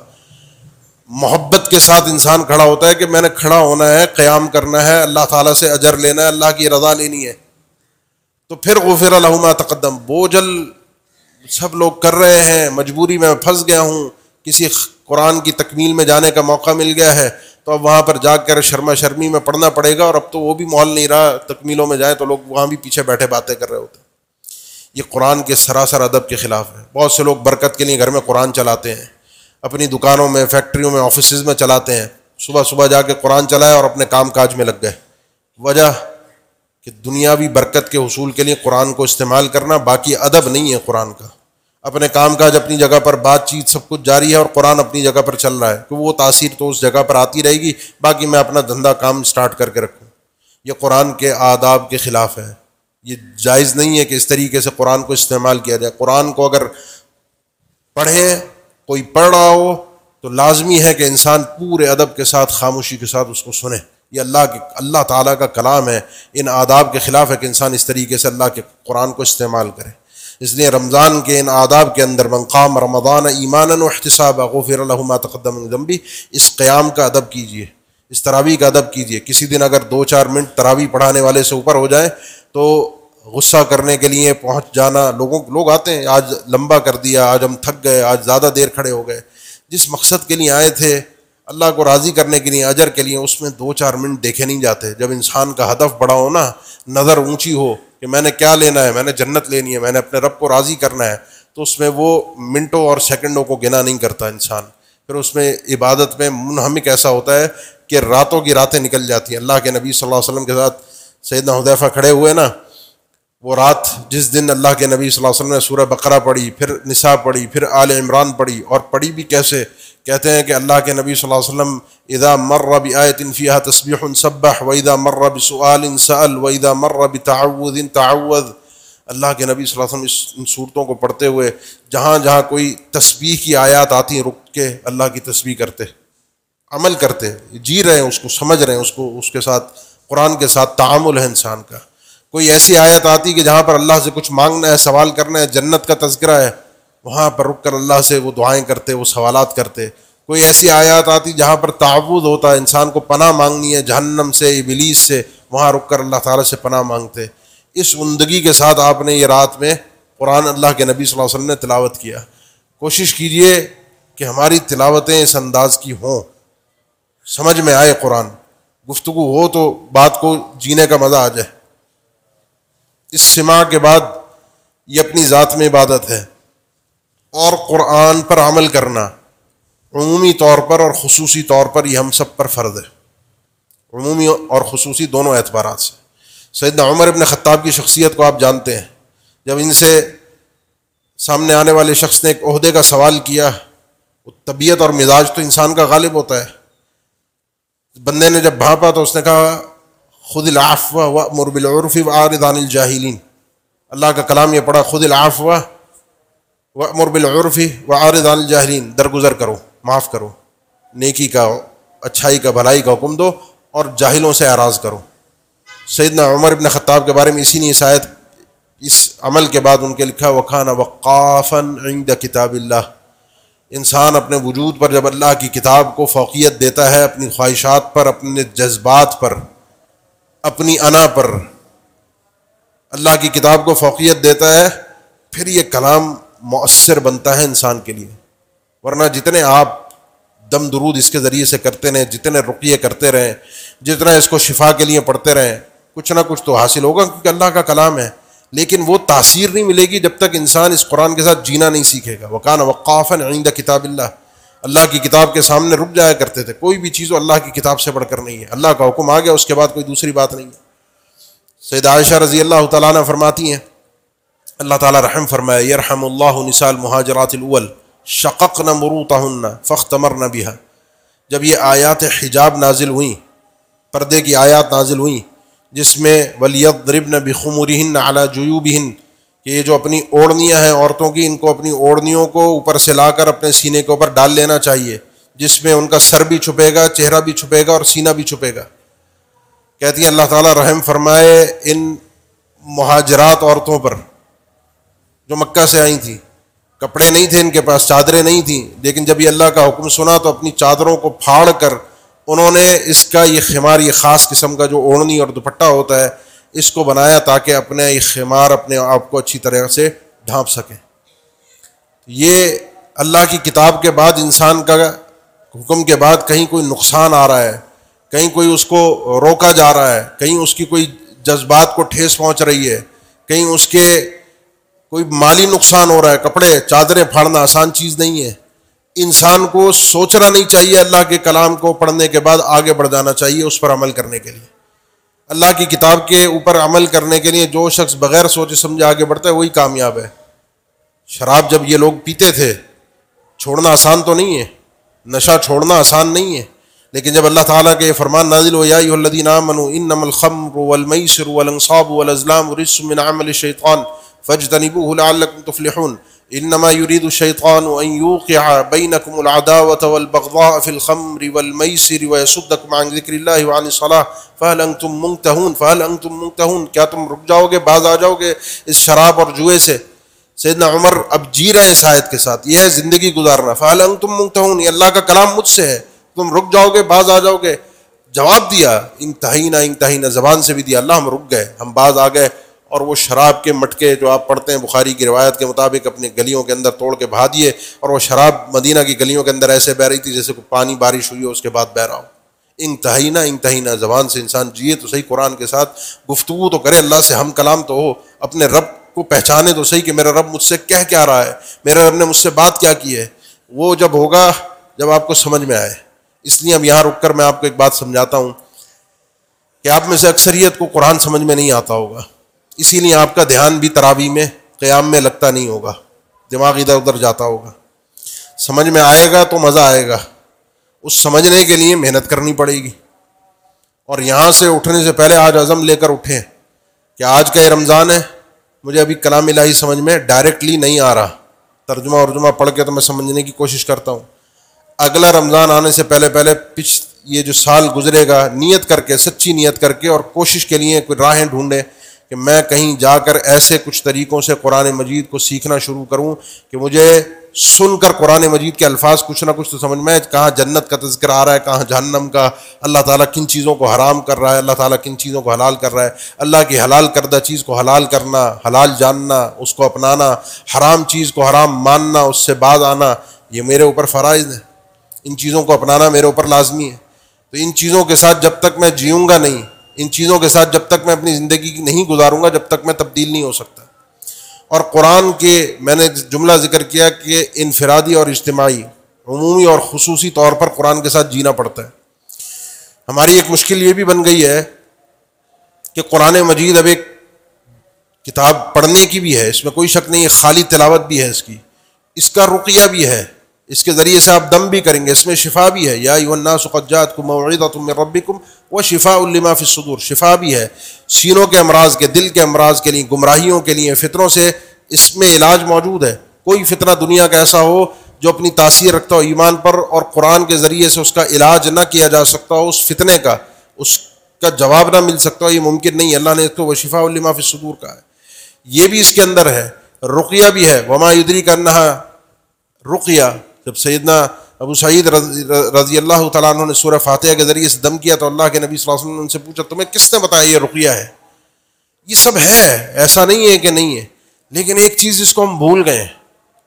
محبت کے ساتھ انسان کھڑا ہوتا ہے کہ میں نے کھڑا ہونا ہے، قیام کرنا ہے، اللہ تعالیٰ سے اجر لینا ہے، اللہ کی رضا لینی ہے۔ تو پھر غفر الحمہ تقدم۔ بوجھل سب لوگ کر رہے ہیں، مجبوری میں پھنس گیا ہوں۔ کسی قرآن کی تکمیل میں جانے کا موقع مل گیا ہے۔ تو اب وہاں پر جا کر شرما شرمی میں پڑھنا پڑے گا اور اب تو وہ بھی ماحول نہیں رہا۔ تکمیلوں میں جائیں تو لوگ وہاں بھی پیچھے بیٹھے باتیں کر رہے ہوتے ہیں۔ یہ قرآن کے سراسر ادب کے خلاف ہے۔ بہت سے لوگ برکت کے لیے گھر میں قرآن چلاتے ہیں، اپنی دکانوں میں، فیکٹریوں میں آفیسز میں چلاتے ہیں۔ صبح صبح جا کے قرآن چلائے اور اپنے کام کاج میں لگ گئے۔ وجہ کہ دنیاوی برکت کے حصول کے لیے قرآن کو استعمال کرنا باقی ادب نہیں ہے قرآن کا۔ اپنے کام کاج اپنی جگہ پر بات چیت سب کچھ جاری ہے اور قرآن اپنی جگہ پر چل رہا ہے۔ کہ وہ تاثیر تو اس جگہ پر آتی رہے گی، باقی میں اپنا دھندا کام اسٹارٹ کر کے رکھوں۔ یہ قرآن کے آداب کے خلاف ہے۔ یہ جائز نہیں ہے کہ اس طریقے سے قرآن کو استعمال کیا جائے۔ قرآن کو اگر پڑھیں کوئی پڑھ رہا ہو، تو لازمی ہے کہ انسان پورے ادب کے ساتھ، خاموشی کے ساتھ اس کو سنے۔ یہ اللہ کے، اللہ تعالیٰ کا کلام ہے۔ ان آداب کے خلاف ہے کہ انسان اس طریقے سے اللہ کے قرآن کو استعمال کرے۔ اس لیے رمضان کے ان آداب کے اندر منقام رمضان ایمان و احتساب غفر الحمہ تقدم ضمبی اس قیام کا ادب کیجیے اس تراوی کا ادب کیجیے کسی دن اگر دو چار منٹ تراوی پڑھانے والے سے اوپر ہو جائے تو غصہ کرنے کے لیے پہنچ جانا، لوگوں، لوگ آتے ہیں، آج لمبا کر دیا، آج ہم تھک گئے، آج زیادہ دیر کھڑے ہو گئے۔ جس مقصد کے لیے آئے تھے، اللہ کو راضی کرنے کے لیے، اجر کے لیے، اس میں دو چار منٹ دیکھے نہیں جاتے۔ جب انسان کا ہدف بڑا ہو نا، نظر اونچی ہو کہ میں نے کیا لینا ہے، میں نے جنت لینی ہے، میں نے اپنے رب کو راضی کرنا ہے، تو اس میں وہ منٹوں اور سیکنڈوں کو گنا نہیں کرتا انسان۔ پھر اس میں عبادت میں منہمک ایسا ہوتا ہے کہ راتوں کی راتیں نکل جاتی ہیں۔ اللہ کے نبی صلی اللہ علیہ وسلم کے ساتھ سیدنا حدیفہ کھڑے ہوئے نا، وہ رات جس دن اللہ کے نبی صلی اللہ علیہ وسلم نے سورہ بقرہ پڑھی، پھر نساء پڑھی، پھر آل عمران پڑھی، اور پڑھی بھی کیسے؟ کہتے ہیں کہ اللہ کے نبی صلی اللہ علیہ وسلم ادا مر بآیت فیہا تسبیح صبح و ادا مر بسؤال سأل و ادا مر بتعوذ تعوذ۔ اللہ کے نبی صلی اللہ علیہ وسلم ان صورتوں کو پڑھتے ہوئے جہاں جہاں کوئی تسبیح کی آیات آتی ہیں، رک کے اللہ کی تسبیح کرتے، عمل کرتے جی رہے ہیں، اس کو سمجھ رہے ہیں، اس کو، اس کے ساتھ قرآن کے ساتھ تعامل ہے انسان کا۔ کوئی ایسی آیت آتی کہ جہاں پر اللہ سے کچھ مانگنا ہے، سوال کرنا ہے، جنت کا تذکرہ ہے، وہاں پر رک کر اللہ سے وہ دعائیں کرتے، وہ سوالات کرتے۔ کوئی ایسی آیات آتی جہاں پر تعوض ہوتا ہے، انسان کو پناہ مانگنی ہے، جہنم سے، ابلیس سے وہاں رک کر اللہ تعالیٰ سے پناہ مانگتے۔ اس عمدگی کے ساتھ آپ نے یہ رات میں قرآن اللہ کے نبی صلی اللہ علیہ وسلم نے تلاوت کیا۔ کوشش کیجیے کہ ہماری تلاوتیں اس انداز کی ہوں۔ سمجھ میں آئے قرآن؟ گفتگو ہو تو بات کو جینے کا مزہ آ جائے۔ اس سما کے بعد یہ اپنی ذات میں عبادت ہے۔ اور قرآن پر عمل کرنا عمومی طور پر اور خصوصی طور پر یہ ہم سب پر فرض ہے۔ عمومی اور خصوصی دونوں اعتبارات سے۔ سیدنا عمر ابن خطاب کی شخصیت کو آپ جانتے ہیں۔ جب ان سے سامنے آنے والے شخص نے ایک عہدے کا سوال کیا طبیعت اور مزاج تو انسان کا غالب ہوتا ہے۔ بندے نے جب بھانپا تو اس نے کہا خود العف و مرب العرف و آردان الجاہلین۔ اللہ کا کلام یہ پڑھا خود العف و مرب العرف و آردان الجاہلین۔ درگزر کرو، معاف کرو، نیکی کا، اچھائی کا، بھلائی کا حکم دو اور جاہلوں سے اعراض کرو۔ سیدنا عمر ابن خطاب کے بارے میں اسی نے شاید اس عمل کے بعد ان کے لکھا وقان وقافن عند کتاب اللہ۔ انسان اپنے وجود پر جب اللہ کی کتاب کو فوقیت دیتا ہے، اپنی خواہشات پر، اپنے جذبات پر، اپنی انا پر اللہ کی کتاب کو فوقیت دیتا ہے، پھر یہ کلام مؤثر بنتا ہے انسان کے لیے۔ ورنہ جتنے آپ دم درود اس کے ذریعے سے کرتے رہیں، جتنے رقیے کرتے رہیں، جتنا اس کو شفا کے لیے پڑھتے رہیں، کچھ نہ کچھ تو حاصل ہوگا کیونکہ اللہ کا کلام ہے۔ لیکن وہ تاثیر نہیں ملے گی جب تک انسان اس قرآن کے ساتھ جینا نہیں سیکھے گا۔ وقان وقافن آئندہ کتاب اللہ اللہ کی کتاب کے سامنے رک جایا کرتے تھے۔ کوئی بھی چیز اللہ کی کتاب سے بڑھ کر نہیں ہے۔ اللہ کا حکم آ گیا، اس کے بعد کوئی دوسری بات نہیں ہے۔ سید عائشہ رضی اللہ تعالیٰ نے فرماتی ہیں، اللہ تعالیٰ رحم فرمائے، یرحم اللہ نسال مہاجرات الاول شقق نہ مروتا نہ فخ تمر نہ جب یہ آیات حجاب نازل ہوئیں، پردے کی آیات نازل ہوئیں جس میں ولیت رب نہ بخمرہن اعلیٰ جیوب کہ یہ جو اپنی اوڑھنیاں ہیں عورتوں کی، ان کو اپنی اوڑھنیوں کو اوپر سے لا کر اپنے سینے کے اوپر ڈال لینا چاہیے، جس میں ان کا سر بھی چھپے گا، چہرہ بھی چھپے گا اور سینہ بھی چھپے گا۔ کہتی ہیں اللہ تعالیٰ، رحم فرمائے ان مہاجرات عورتوں پر جو مکہ سے آئی تھیں۔ کپڑے نہیں تھے ان کے پاس، چادریں نہیں تھیں، لیکن جب یہ اللہ کا حکم سنا تو اپنی چادروں کو پھاڑ کر انہوں نے اس کا یہ خمار، یہ خاص قسم کا جو اوڑھنی اور دوپٹہ ہوتا ہے، اس کو بنایا تاکہ اپنے یہ خمار اپنے آپ کو اچھی طرح سے ڈھانپ سکیں۔ یہ اللہ کی کتاب کے بعد، انسان کا حکم کے بعد کہیں کوئی نقصان آ رہا ہے، کہیں کوئی اس کو روکا جا رہا ہے، کہیں اس کی کوئی جذبات کو ٹھیس پہنچ رہی ہے، کہیں اس کے کوئی مالی نقصان ہو رہا ہے، کپڑے، چادریں پھاڑنا آسان چیز نہیں ہے۔ انسان کو سوچنا نہیں چاہیے اللہ کے کلام کو پڑھنے کے بعد آگے بڑھ جانا چاہیے اس پر عمل کرنے کے لیے۔ اللہ کی کتاب کے اوپر عمل کرنے کے لیے جو شخص بغیر سوچے سمجھے آگے بڑھتا ہے وہی کامیاب ہے۔ شراب جب یہ لوگ پیتے تھے، چھوڑنا آسان تو نہیں ہے، نشہ چھوڑنا آسان نہیں ہے۔ لیکن جب اللہ تعالیٰ کے فرمان نازل ہو یا الدین منو ان نم الخم والمیسر والانصاب والازلام رجس من عمل الشیطان فاجتنبوه لعلكم تفلحون۔ انما يريد الشيطان ان يوقع بينكم العداوه والبغضاء في الخمر والميسر ويصدكم عن ذكر الله وعن الصلاه فهل انتم منتهون؟ فهل انتم منتهون؟ کیا تم رک جاؤ گے باز آ جاؤ گے اس شراب اور جوئے سے؟ سیدنا عمر اب جی رہے ہیں شاید کے ساتھ. یہ ہے زندگی گزارنا. فہل انتم منتهون؟ یہ اللہ کا کلام مجھ سے ہے. تم رک جاؤ گے باز آ جاؤ گے جواب دیا. انتہی نہ نہ زبان سے بھی دیا. اللہ ہم رک گئے. ہم باز آ گئے. اور وہ شراب کے مٹکے جو آپ پڑھتے ہیں، بخاری کی روایت کے مطابق اپنی گلیوں کے اندر توڑ کے بہا دیے اور وہ شراب مدینہ کی گلیوں کے اندر ایسے بہ رہی تھی جیسے کوئی پانی بارش ہوئی ہو، اس کے بعد بہ رہا ہو۔ انتہی نہ نہ زبان سے انسان جیے تو صحیح قرآن کے ساتھ گفتگو تو کرے، اللہ سے ہم کلام تو ہو۔ اپنے رب کو پہچانے تو صحیح کہ میرا رب مجھ سے کہہ کیا رہا ہے، میرے رب نے مجھ سے بات کیا کی ہے۔ وہ جب ہوگا، جب آپ کو سمجھ میں آئے۔ اس لیے اب یہاں رک کر میں آپ کو ایک بات سمجھاتا ہوں کہ آپ میں سے اکثریت کو قرآن سمجھ میں نہیں آتا ہوگا۔ اسی لیے آپ کا دھیان بھی تراوی میں قیام میں لگتا نہیں ہوگا، دماغ ادھر ادھر جاتا ہوگا۔ سمجھ میں آئے گا تو مزہ آئے گا۔ اس سمجھنے کے لیے محنت کرنی پڑے گی۔ اور یہاں سے اٹھنے سے پہلے آج عزم لے کر اٹھیں۔ کہ آج کا یہ رمضان ہے، مجھے ابھی کلام الہی سمجھ میں ڈائریکٹلی نہیں آ رہا۔ ترجمہ ورجمہ پڑھ کے تو میں سمجھنے کی کوشش کرتا ہوں۔ اگلا رمضان آنے سے پہلے پہلے پچھ یہ جو سال گزرے گا، نیت کر کے، سچی نیت کر کے اور کوشش کے لیے کوئی راہیں ڈھونڈے کہ میں کہیں جا کر ایسے کچھ طریقوں سے قرآن مجید کو سیکھنا شروع کروں کہ مجھے سن کر قرآن مجید کے الفاظ کچھ نہ کچھ تو سمجھ میں کہاں جنت کا تذکر آ رہا ہے، کہاں جہنم کا، اللہ تعالیٰ کن چیزوں کو حرام کر رہا ہے، اللہ تعالیٰ کن چیزوں کو حلال کر رہا ہے۔ اللہ کی حلال کردہ چیز کو حلال کرنا، حلال جاننا، اس کو اپنانا، حرام چیز کو حرام ماننا، اس سے بعد آنا، یہ میرے اوپر فرائض ہے ان چیزوں کو اپنانا میرے اوپر لازمی ہے۔ تو ان چیزوں کے ساتھ جب تک میں جیوں گا نہیں ان چیزوں کے ساتھ جب تک میں اپنی زندگی نہیں گزاروں گا جب تک میں تبدیل نہیں ہو سکتا۔ اور قرآن کے میں نے جملہ ذکر کیا کہ انفرادی اور اجتماعی، عمومی اور خصوصی طور پر قرآن کے ساتھ جینا پڑتا ہے۔ ہماری ایک مشکل یہ بھی بن گئی ہے کہ قرآن مجید اب ایک کتاب پڑھنے کی بھی ہے، اس میں کوئی شک نہیں ہے خالی تلاوت بھی ہے اس کی۔ اس کا رقیہ بھی ہے۔ اس کے ذریعے سے آپ دم بھی کریں گے، اس میں شفا بھی ہے۔ یا یوننا سقجات کو موعدہ تم رب کم وہ شفا الما فصدور شفا بھی ہے۔ سینوں کے امراض کے، دل کے امراض کے لیے، گمراہیوں کے لیے، فطروں سے اس میں علاج موجود ہے۔ کوئی فطرہ دنیا کا ایسا ہو جو اپنی تاثیر رکھتا ہو ایمان پر اور قرآن کے ذریعے سے اس کا علاج نہ کیا جا سکتا ہو، اس فتنے کا، اس کا جواب نہ مل سکتا ہو، یہ ممکن نہیں اللہ نے اس کو وہ شفا الما فصدور کا ہے۔ یہ بھی اس کے اندر ہے۔ رقیہ بھی ہے۔ وما ادری کا نہا رقیہ۔ جب سیدنا ابو سعید رضی اللہ تعالیٰ عنہ نے سورہ فاتحہ کے ذریعے سے دم کیا تو اللہ کے نبی صلی اللہ علیہ وسلم نے ان سے پوچھا، تمہیں کس نے بتایا یہ رقیہ ہے؟ یہ سب ہے، ایسا نہیں ہے کہ نہیں ہے، لیکن ایک چیز اس کو ہم بھول گئے ہیں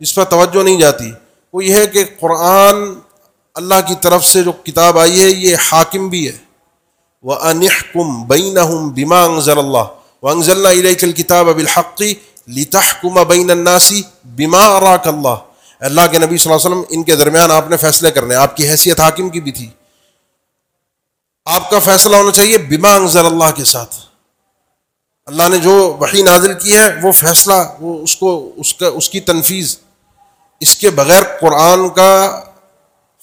جس پر توجہ نہیں جاتی۔ وہ یہ ہے کہ قرآن اللہ کی طرف سے جو کتاب آئی ہے، یہ حاکم بھی ہے۔ وہ انحکم بین بیما انضل اللہ و انضل اللہ کتاب اب الحقی لتحکم بین الناسی بما اراک اللہ اللہ کے نبی صلی اللہ علیہ وسلم، ان کے درمیان آپ نے فیصلے کرنے، آپ کی حیثیت حاکم کی بھی تھی۔ آپ کا فیصلہ ہونا چاہیے بما انضل اللہ کے ساتھ۔ اللہ نے جو وحی نازل کی ہے، وہ فیصلہ، وہ اس کو، اس کا، اس کی تنفیذ، اس کے بغیر قرآن کا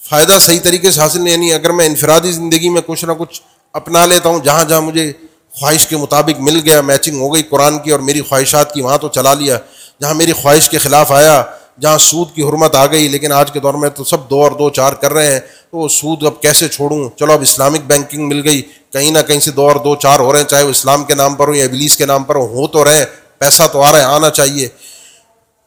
فائدہ صحیح طریقے سے حاصل نہیں یعنی اگر میں انفرادی زندگی میں کچھ نہ کچھ اپنا لیتا ہوں، جہاں جہاں مجھے خواہش کے مطابق مل گیا، میچنگ ہو گئی قرآن کی اور میری خواہشات کی، وہاں تو چلا لیا، جہاں میری خواہش کے خلاف آیا جہاں سود کی حرمت آ گئی، لیکن آج کے دور میں تو سب دو اور دو چار کر رہے ہیں، تو وہ سود اب کیسے چھوڑوں؟ چلو اب اسلامک بینکنگ مل گئی، کہیں نہ کہیں سے دو اور دو چار ہو رہے ہیں، چاہے وہ اسلام کے نام پر ہو یا ابلیس کے نام پر ہو ہو تو رہے پیسہ تو آ رہا ہے، آنا چاہیے۔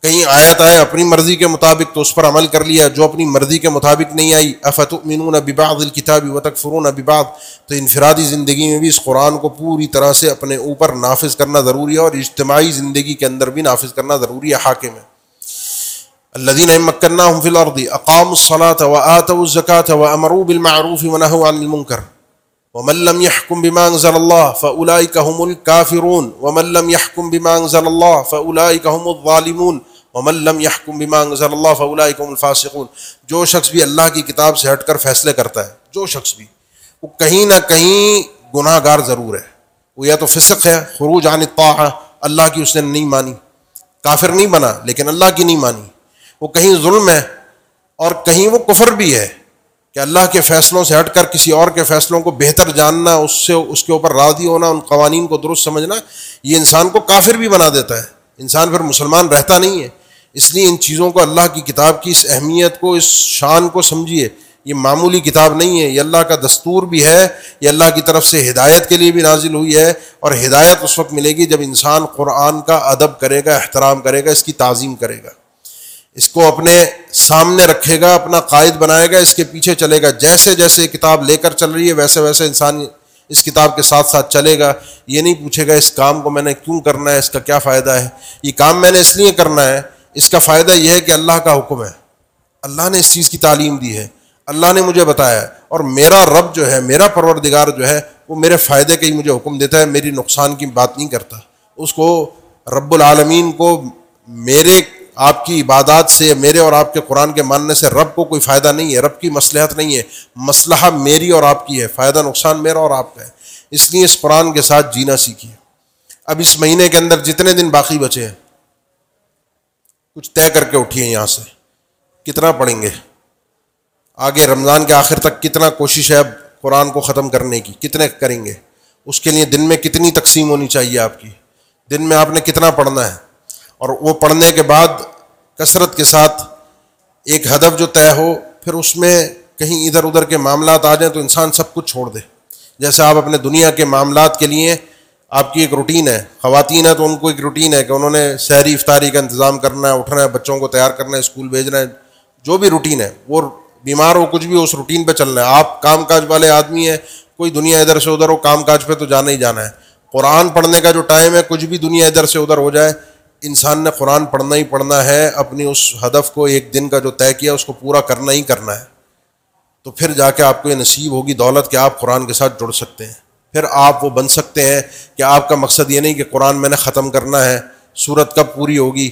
کہیں آیت آئے، اپنی مرضی کے مطابق تو اس پر عمل کر لیا، جو اپنی مرضی کے مطابق نہیں آئی افت مینون بباغ الکتابی و تکفرون بباغ تو انفرادی زندگی میں بھی اس قرآن کو پوری طرح سے اپنے اوپر نافذ کرنا ضروری ہے اور اجتماعی زندگی کے اندر بھی نافذ کرنا ضروری ہے، حاکم ہے۔ الذين مكناهم في الارض اقاموا الصلاه واتوا الزكاه وامروا بالمعروف ونهوا عن المنكر. ومن لم يحكم بما انزل الله فاولئك هم الكافرون. ومن لم يحكم بما انزل الله فاولئك هم الظالمون. ومن لم يحكم بما انزل الله فاولئك هم الفاسقون. جو شخص بھی اللہ کی کتاب سے ہٹ کر فیصلے کرتا ہے، جو شخص بھی، وہ کہیں نہ کہیں گناہ گار ضرور ہے۔ وہ یا تو فسق ہے، خروج عن الطاعہ، اللہ کی اس نے نہیں مانی، کافر نہیں بنا، لیکن اللہ کی نہیں مانی۔ وہ کہیں ظلم ہے اور کہیں وہ کفر بھی ہے کہ اللہ کے فیصلوں سے ہٹ کر کسی اور کے فیصلوں کو بہتر جاننا، اس سے، اس کے اوپر راضی ہونا، ان قوانین کو درست سمجھنا، یہ انسان کو کافر بھی بنا دیتا ہے۔ انسان پھر مسلمان رہتا نہیں ہے۔ اس لیے ان چیزوں کو اللہ کی کتاب کی اس اہمیت کو، اس شان کو سمجھیے۔ یہ معمولی کتاب نہیں ہے۔ یہ اللہ کا دستور بھی ہے۔ یہ اللہ کی طرف سے ہدایت کے لیے بھی نازل ہوئی ہے اور ہدایت اس وقت ملے گی جب انسان قرآن کا ادب کرے گا، احترام کرے گا، اس کی تعظیم کرے گا۔ اس کو اپنے سامنے رکھے گا، اپنا قائد بنائے گا، اس کے پیچھے چلے گا۔ جیسے جیسے کتاب لے کر چل رہی ہے، ویسے ویسے انسان اس کتاب کے ساتھ ساتھ چلے گا۔ یہ نہیں پوچھے گا، اس کام کو میں نے کیوں کرنا ہے؟ اس کا کیا فائدہ ہے؟ یہ کام میں نے اس لیے کرنا ہے، اس کا فائدہ یہ ہے کہ اللہ کا حکم ہے۔ اللہ نے اس چیز کی تعلیم دی ہے۔ اللہ نے مجھے بتایا ہے۔ اور میرا رب جو ہے، میرا پروردگار جو ہے، وہ میرے فائدے کا ہی مجھے حکم دیتا ہے، میری نقصان کی بات نہیں کرتا۔ اس کو رب العالمین کو میرے آپ کی عبادات سے میرے اور آپ کے قرآن کے ماننے سے رب کو کوئی فائدہ نہیں ہے، رب کی مصلحت نہیں ہے۔ مسلحہ میری اور آپ کی ہے، فائدہ نقصان میرا اور آپ کا ہے۔ اس لیے اس قرآن کے ساتھ جینا سیکھیے۔ اب اس مہینے کے اندر جتنے دن باقی بچے ہیں، کچھ طے کر کے اٹھیے یہاں سے۔ کتنا پڑھیں گے؟ آگے رمضان کے آخر تک کتنا کوشش ہے اب قرآن کو ختم کرنے کی؟ کتنے کریں گے؟ اس کے لیے دن میں کتنی تقسیم ہونی چاہیے آپ کی؟ دن میں آپ نے کتنا پڑھنا ہے؟ اور وہ پڑھنے کے بعد کثرت کے ساتھ ایک ہدف جو طے ہو، پھر اس میں کہیں ادھر ادھر کے معاملات آ جائیں تو انسان سب کچھ چھوڑ دے۔ جیسے آپ اپنے دنیا کے معاملات کے لیے آپ کی ایک روٹین ہے۔ خواتین ہیں تو ان کو ایک روٹین ہے کہ انہوں نے سحری افطاری کا انتظام کرنا ہے، اٹھنا ہے، بچوں کو تیار کرنا ہے، اسکول بھیجنا ہے، جو بھی روٹین ہے، وہ بیمار ہو، کچھ بھی اس روٹین پہ چلنا ہے۔ آپ کام کاج والے آدمی ہیں، کوئی دنیا ادھر سے ادھر ہو، کام کاج پہ تو جانا ہی جانا ہے۔ قرآن پڑھنے کا جو ٹائم ہے، کچھ بھی دنیا ادھر سے ادھر ہو جائے انسان نے قرآن پڑھنا ہی پڑھنا ہے، اپنی اس ہدف کو ایک دن کا جو طے کیا، اس کو پورا کرنا ہی کرنا ہے۔ تو پھر جا کے آپ کو یہ نصیب ہوگی دولت کہ آپ قرآن کے ساتھ جڑ سکتے ہیں۔ پھر آپ وہ بن سکتے ہیں کہ آپ کا مقصد یہ نہیں کہ قرآن میں نے ختم کرنا ہے صورت کب پوری ہوگی،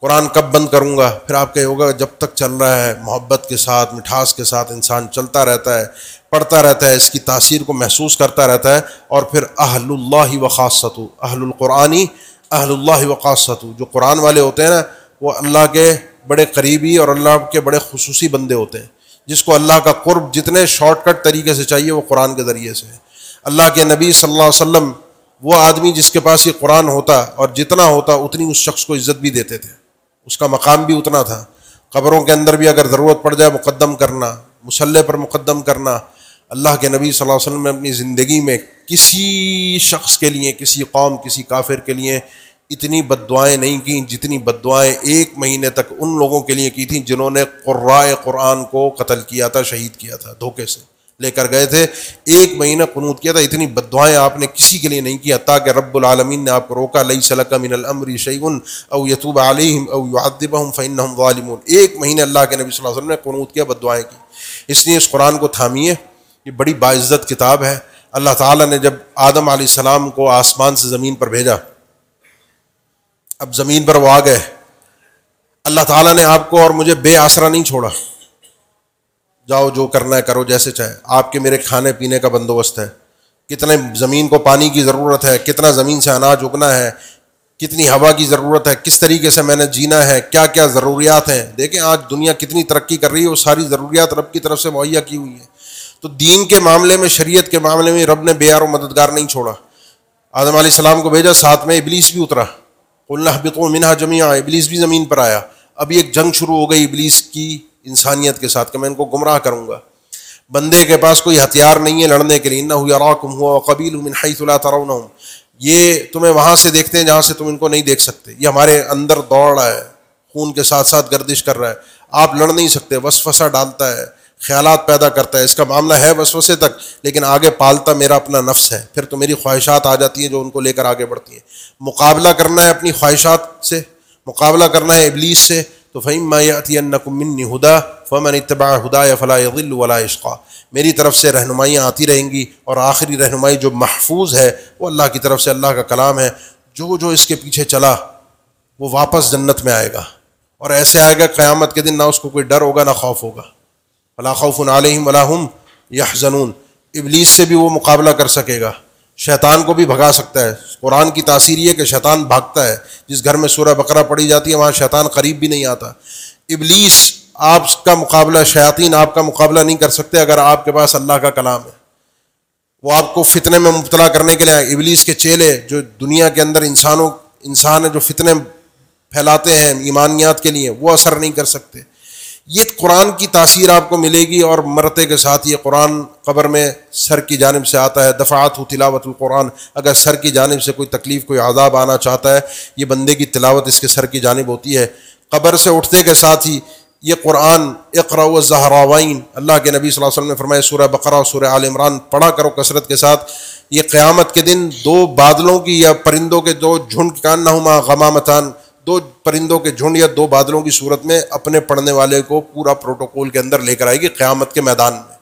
قرآن کب بند کروں گا۔ پھر آپ کا یہ ہوگا جب تک چل رہا ہے، محبت کے ساتھ، مٹھاس کے ساتھ انسان چلتا رہتا ہے، پڑھتا رہتا ہے، اس کی تاثیر کو محسوس کرتا رہتا ہے۔ اور پھر اہل اللہ و خاصت اہل القرآنی اہل اللہ وقاصت جو قرآن والے ہوتے ہیں نا، وہ اللہ کے بڑے قریبی اور اللہ کے بڑے خصوصی بندے ہوتے ہیں۔ جس کو اللہ کا قرب جتنے شارٹ کٹ طریقے سے چاہیے، وہ قرآن کے ذریعے سے اللہ کے نبی صلی اللہ علیہ وسلم، وہ آدمی جس کے پاس یہ قرآن ہوتا اور جتنا ہوتا، اتنی اس شخص کو عزت بھی دیتے تھے۔ اس کا مقام بھی اتنا تھا۔ قبروں کے اندر بھی اگر ضرورت پڑ جائے، مقدم کرنا، مسلح پر مقدم کرنا اللہ کے نبی صلی اللہ علیہ وسلم نے اپنی زندگی میں کسی شخص کے لیے، کسی قوم، کسی کافر کے لیے اتنی بد دعائیں نہیں کیں جتنی بد دعائیں ایک مہینے تک ان لوگوں کے لیے کی تھیں جنہوں نے قرائے قرآن کو قتل کیا تھا، شہید کیا تھا، دھوکے سے لے کر گئے تھے۔ ایک مہینہ قنوت کیا تھا، اتنی بدوائیں آپ نے کسی کے لیے نہیں کیا تاکہ رب العالمین نے آپ کو روکا۔ لئی صلی من العمر شعین او یتوب علیہم او یعذبہم فإنہم ظالمون۔ ایک مہینے اللہ کے نبی صلی اللہ علیہ وسلم نے قنوت کیا بدوائیں کی۔ اس لیے اس قرآن کو تھامیے۔ یہ بڑی باعزت کتاب ہے۔ اللہ تعالیٰ نے جب آدم علیہ السلام کو آسمان سے زمین پر بھیجا، اب زمین پر وہ آ گئے۔ اللہ تعالیٰ نے آپ کو اور مجھے بے آسرا نہیں چھوڑا۔ جاؤ، جو کرنا ہے کرو، جیسے چاہے۔ آپ کے میرے کھانے پینے کا بندوبست ہے۔ کتنے زمین کو پانی کی ضرورت ہے، کتنا زمین سے اناج اگنا ہے، کتنی ہوا کی ضرورت ہے، کس طریقے سے میں نے جینا ہے کیا کیا ضروریات ہیں۔ دیکھیں، آج دنیا کتنی ترقی کر رہی ہے، وہ ساری ضروریات رب کی طرف سے مہیا کی ہوئی ہے تو دین کے معاملے میں، شریعت کے معاملے میں رب نے بے و مددگار نہیں چھوڑا۔ آدم علیہ السلام کو بھیجا، ساتھ میں ابلیس بھی اترا۔ اللہ بکو منہا جمیا ابلیس بھی زمین پر آیا۔ ابھی ایک جنگ شروع ہو گئی ابلیس کی انسانیت کے ساتھ کہ میں ان کو گمراہ کروں گا۔ بندے کے پاس کوئی ہتھیار نہیں ہے لڑنے کے لیے۔ نہ ہوئی اراکم ہوا قبیل من حیث لا ترونہم یہ تمہیں وہاں سے دیکھتے ہیں جہاں سے تم ان کو نہیں دیکھ سکتے۔ یہ ہمارے اندر دوڑ رہا ہے، خون کے ساتھ ساتھ گردش کر رہا ہے۔ آپ لڑ نہیں سکتے، وسوسہ ڈالتا ہے۔ خیالات پیدا کرتا ہے، اس کا معاملہ ہے وسوسے تک، لیکن آگے پالتا میرا اپنا نفس ہے۔ پھر تو میری خواہشات آ جاتی ہیں جو ان کو لے کر آگے بڑھتی ہیں۔ مقابلہ کرنا ہے اپنی خواہشات سے، مقابلہ کرنا ہے ابلیس سے۔ تو فہم منی ہدا فمن اتباع ہدا یا فلاح ولا عشقہ میری طرف سے رہنمائیاں آتی رہیں گی اور آخری رہنمائی جو محفوظ ہے، وہ اللہ کی طرف سے اللہ کا کلام ہے۔ جو جو اس کے پیچھے چلا، وہ واپس جنت میں آئے گا۔ اور ایسے آئے گا، قیامت کے دن نہ اس کو کوئی ڈر ہوگا، نہ خوف ہوگا۔ اللہ خوف علیہم ولاحم یازنون ابلیس سے بھی وہ مقابلہ کر سکے گا۔ شیطان کو بھی بھگا سکتا ہے۔ قرآن کی تاثیر یہ کہ شیطان بھاگتا ہے۔ جس گھر میں سورہ بقرہ پڑی جاتی ہے، وہاں شیطان قریب بھی نہیں آتا۔ ابلیس، آپ کا مقابلہ، شیاطین آپ کا مقابلہ نہیں کر سکتے اگر آپ کے پاس اللہ کا کلام ہے۔ وہ آپ کو فتنے میں مبتلا کرنے کے لیے ابلیس کے چیلے جو دنیا کے اندر انسانوں، انسان جو فتنے پھیلاتے ہیں ایمانیات کے لیے، وہ اثر نہیں کر سکتے۔ یہ قرآن کی تاثیر آپ کو ملے گی اور مرتے کے ساتھ یہ قرآن قبر میں سر کی جانب سے آتا ہے۔ دفعات ہو تلاوت القرآن۔ اگر سر کی جانب سے کوئی تکلیف، کوئی عذاب آنا چاہتا ہے، یہ بندے کی تلاوت اس کے سر کی جانب ہوتی ہے۔ قبر سے اٹھنے کے ساتھ ہی یہ قرآن اقرا و زہراوائن اللہ کے نبی صلی اللہ علیہ وسلم نے فرمایا، سورہ بقرہ سورہ عال عمران پڑھا کرو کثرت کے ساتھ۔ یہ قیامت کے دن دو بادلوں کی یا پرندوں کے دو جھنڈ کان نہ ہما غما متان دو پرندوں کے جھنڈ یا دو بادلوں کی صورت میں اپنے پڑھنے والے کو پورا پروٹوکول کے اندر لے کر آئے گی قیامت کے میدان میں۔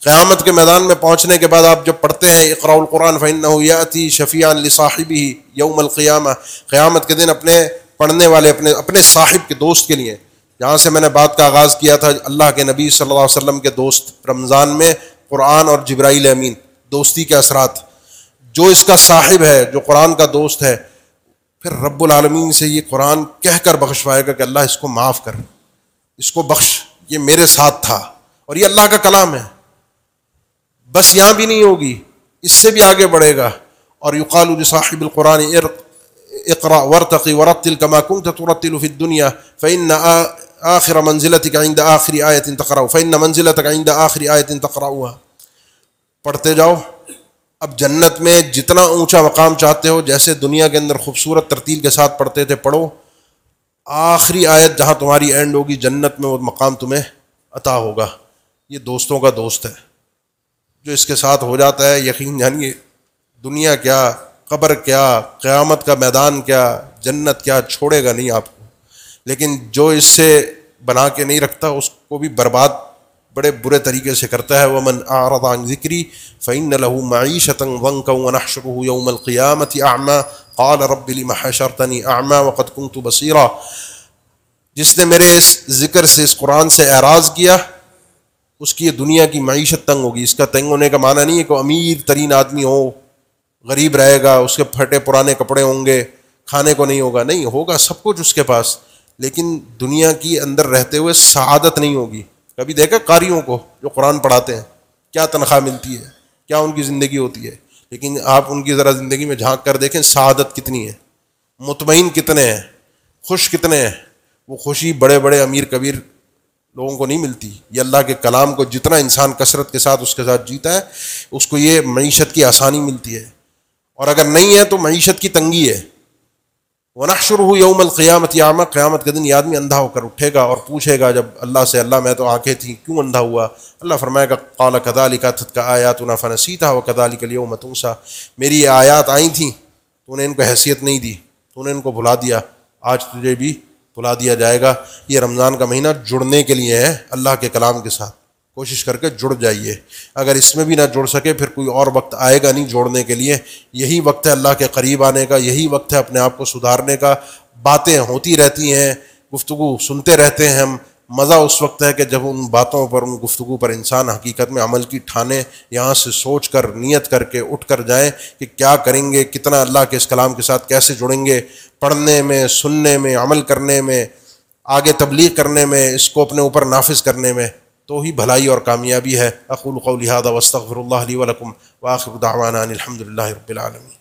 قیامت کے میدان میں پہنچنے کے بعد آپ جب پڑھتے ہیں اقرا القرآن فن نہ شفیع صاحبی یوم القیامہ۔ قیامت کے دن اپنے پڑھنے والے، اپنے اپنے صاحب کے دوست کے لیے۔ جہاں سے میں نے بات کا آغاز کیا تھا، اللہ کے نبی صلی اللہ علیہ وسلم کے دوست رمضان میں قرآن اور جبرائیل امین، دوستی کے اثرات۔ جو اس کا صاحب ہے، جو قرآن کا دوست ہے پھر رب العالمین سے یہ قرآن کہہ کر بخشوائے گا کہ اللہ اس کو معاف کر، اس کو بخش، یہ میرے ساتھ تھا اور یہ اللہ کا کلام ہے۔ بس یہاں بھی نہیں ہوگی، اس سے بھی آگے بڑھے گا۔ اور یقال صاحب القرآن اقرا ورتقی ورتل کما کنت ترتل فی الدنیا، فإن آخر منزلتك عند آخری آیت تقرأ، فإن منزلتك عند آخری آیت تقرأها۔ پڑھتے جاؤ۔ اب جنت میں جتنا اونچا مقام چاہتے ہو، جیسے دنیا کے اندر خوبصورت ترتیل کے ساتھ پڑھتے تھے، پڑھو۔ آخری آیت جہاں تمہاری اینڈ ہوگی، جنت میں وہ مقام تمہیں عطا ہوگا۔ یہ دوستوں کا دوست ہے۔ جو اس کے ساتھ ہو جاتا ہے، یقین جانیے، دنیا کیا، قبر کیا، قیامت کا میدان کیا، جنت کیا چھوڑے گا نہیں آپ کو۔ لیکن جو اس سے بنا کے نہیں رکھتا، اس کو بھی برباد بڑے برے طریقے سے کرتا ہے، ومن اعرض عن ذکری فعن له معیشتا ونکا ونحشره یوم القیامت اعما قال رب لما حشرتنی اعما وقد كنت بصیرا جس نے میرے اس ذکر سے، اس قرآن سے اعراض کیا، اس کی دنیا کی معیشت تنگ ہوگی۔ اس کا تنگ ہونے کا معنی نہیں ہے کہ امیر ترین آدمی ہو، غریب رہے گا، اس کے پھٹے پرانے کپڑے ہوں گے، کھانے کو نہیں ہوگا۔ نہیں، ہوگا سب کچھ اس کے پاس، لیکن دنیا کی اندر رہتے ہوئے سعادت نہیں ہوگی۔ کبھی دیکھا قاریوں کو جو قرآن پڑھاتے ہیں، کیا تنخواہ ملتی ہے، کیا ان کی زندگی ہوتی ہے۔ لیکن آپ ان کی ذرا زندگی میں جھانک کر دیکھیں، سعادت کتنی ہے۔ مطمئن کتنے ہیں، خوش کتنے ہیں۔ وہ خوشی بڑے بڑے امیر کبیر لوگوں کو نہیں ملتی۔ یہ اللہ کے کلام کو جتنا انسان کثرت کے ساتھ اس کے ساتھ جیتا ہے، اس کو یہ معیشت کی آسانی ملتی ہے۔ اور اگر نہیں ہے تو معیشت کی تنگی ہے۔ ونحشر ہو یوم القیامت یامہ قیامت کے دن یہ آدمی اندھا ہو کر اٹھے گا اور پوچھے گا جب اللہ سے، اللہ میں تو آنکھیں تھیں، کیوں اندھا ہوا؟ اللہ فرمائے گا، قال کدالی کا تھت کا آیات نا فنسی تھا وہ کدالی کے لیے متوسا میری یہ آیات آئی تھیں، تو نے ان کو حیثیت نہیں دی، تو نے ان کو بھلا دیا۔ آج تجھے بھی بلا دیا جائے گا۔ یہ رمضان کا مہینہ جڑنے کے لیے ہے اللہ کے کلام کے ساتھ۔ کوشش کر کے جڑ جائیے۔ اگر اس میں بھی نہ جڑ سکے، پھر کوئی اور وقت آئے گا نہیں جوڑنے کے لیے۔ یہی وقت ہے اللہ کے قریب آنے کا، یہی وقت ہے اپنے آپ کو سدھارنے کا۔ باتیں ہوتی رہتی ہیں، گفتگو سنتے رہتے ہیں ہم۔ مزہ اس وقت ہے کہ جب ان باتوں پر، ان گفتگو پر انسان حقیقت میں عمل کی ٹھانے یہاں سے سوچ کر، نیت کر کے اٹھ کر جائیں کہ کیا کریں گے، کتنا اللہ کے اس کلام کے ساتھ کیسے جڑیں گے۔ پڑھنے میں، سننے میں، عمل کرنے میں، آگے تبلیغ کرنے میں، اس کو اپنے اوپر نافذ کرنے میں۔ تو ہی بھلائی اور کامیابی ہے۔ اقول قولی هذا واستغفر اللہ علیہ ولکم واخر دعوانا الحمد للہ رب العالمین۔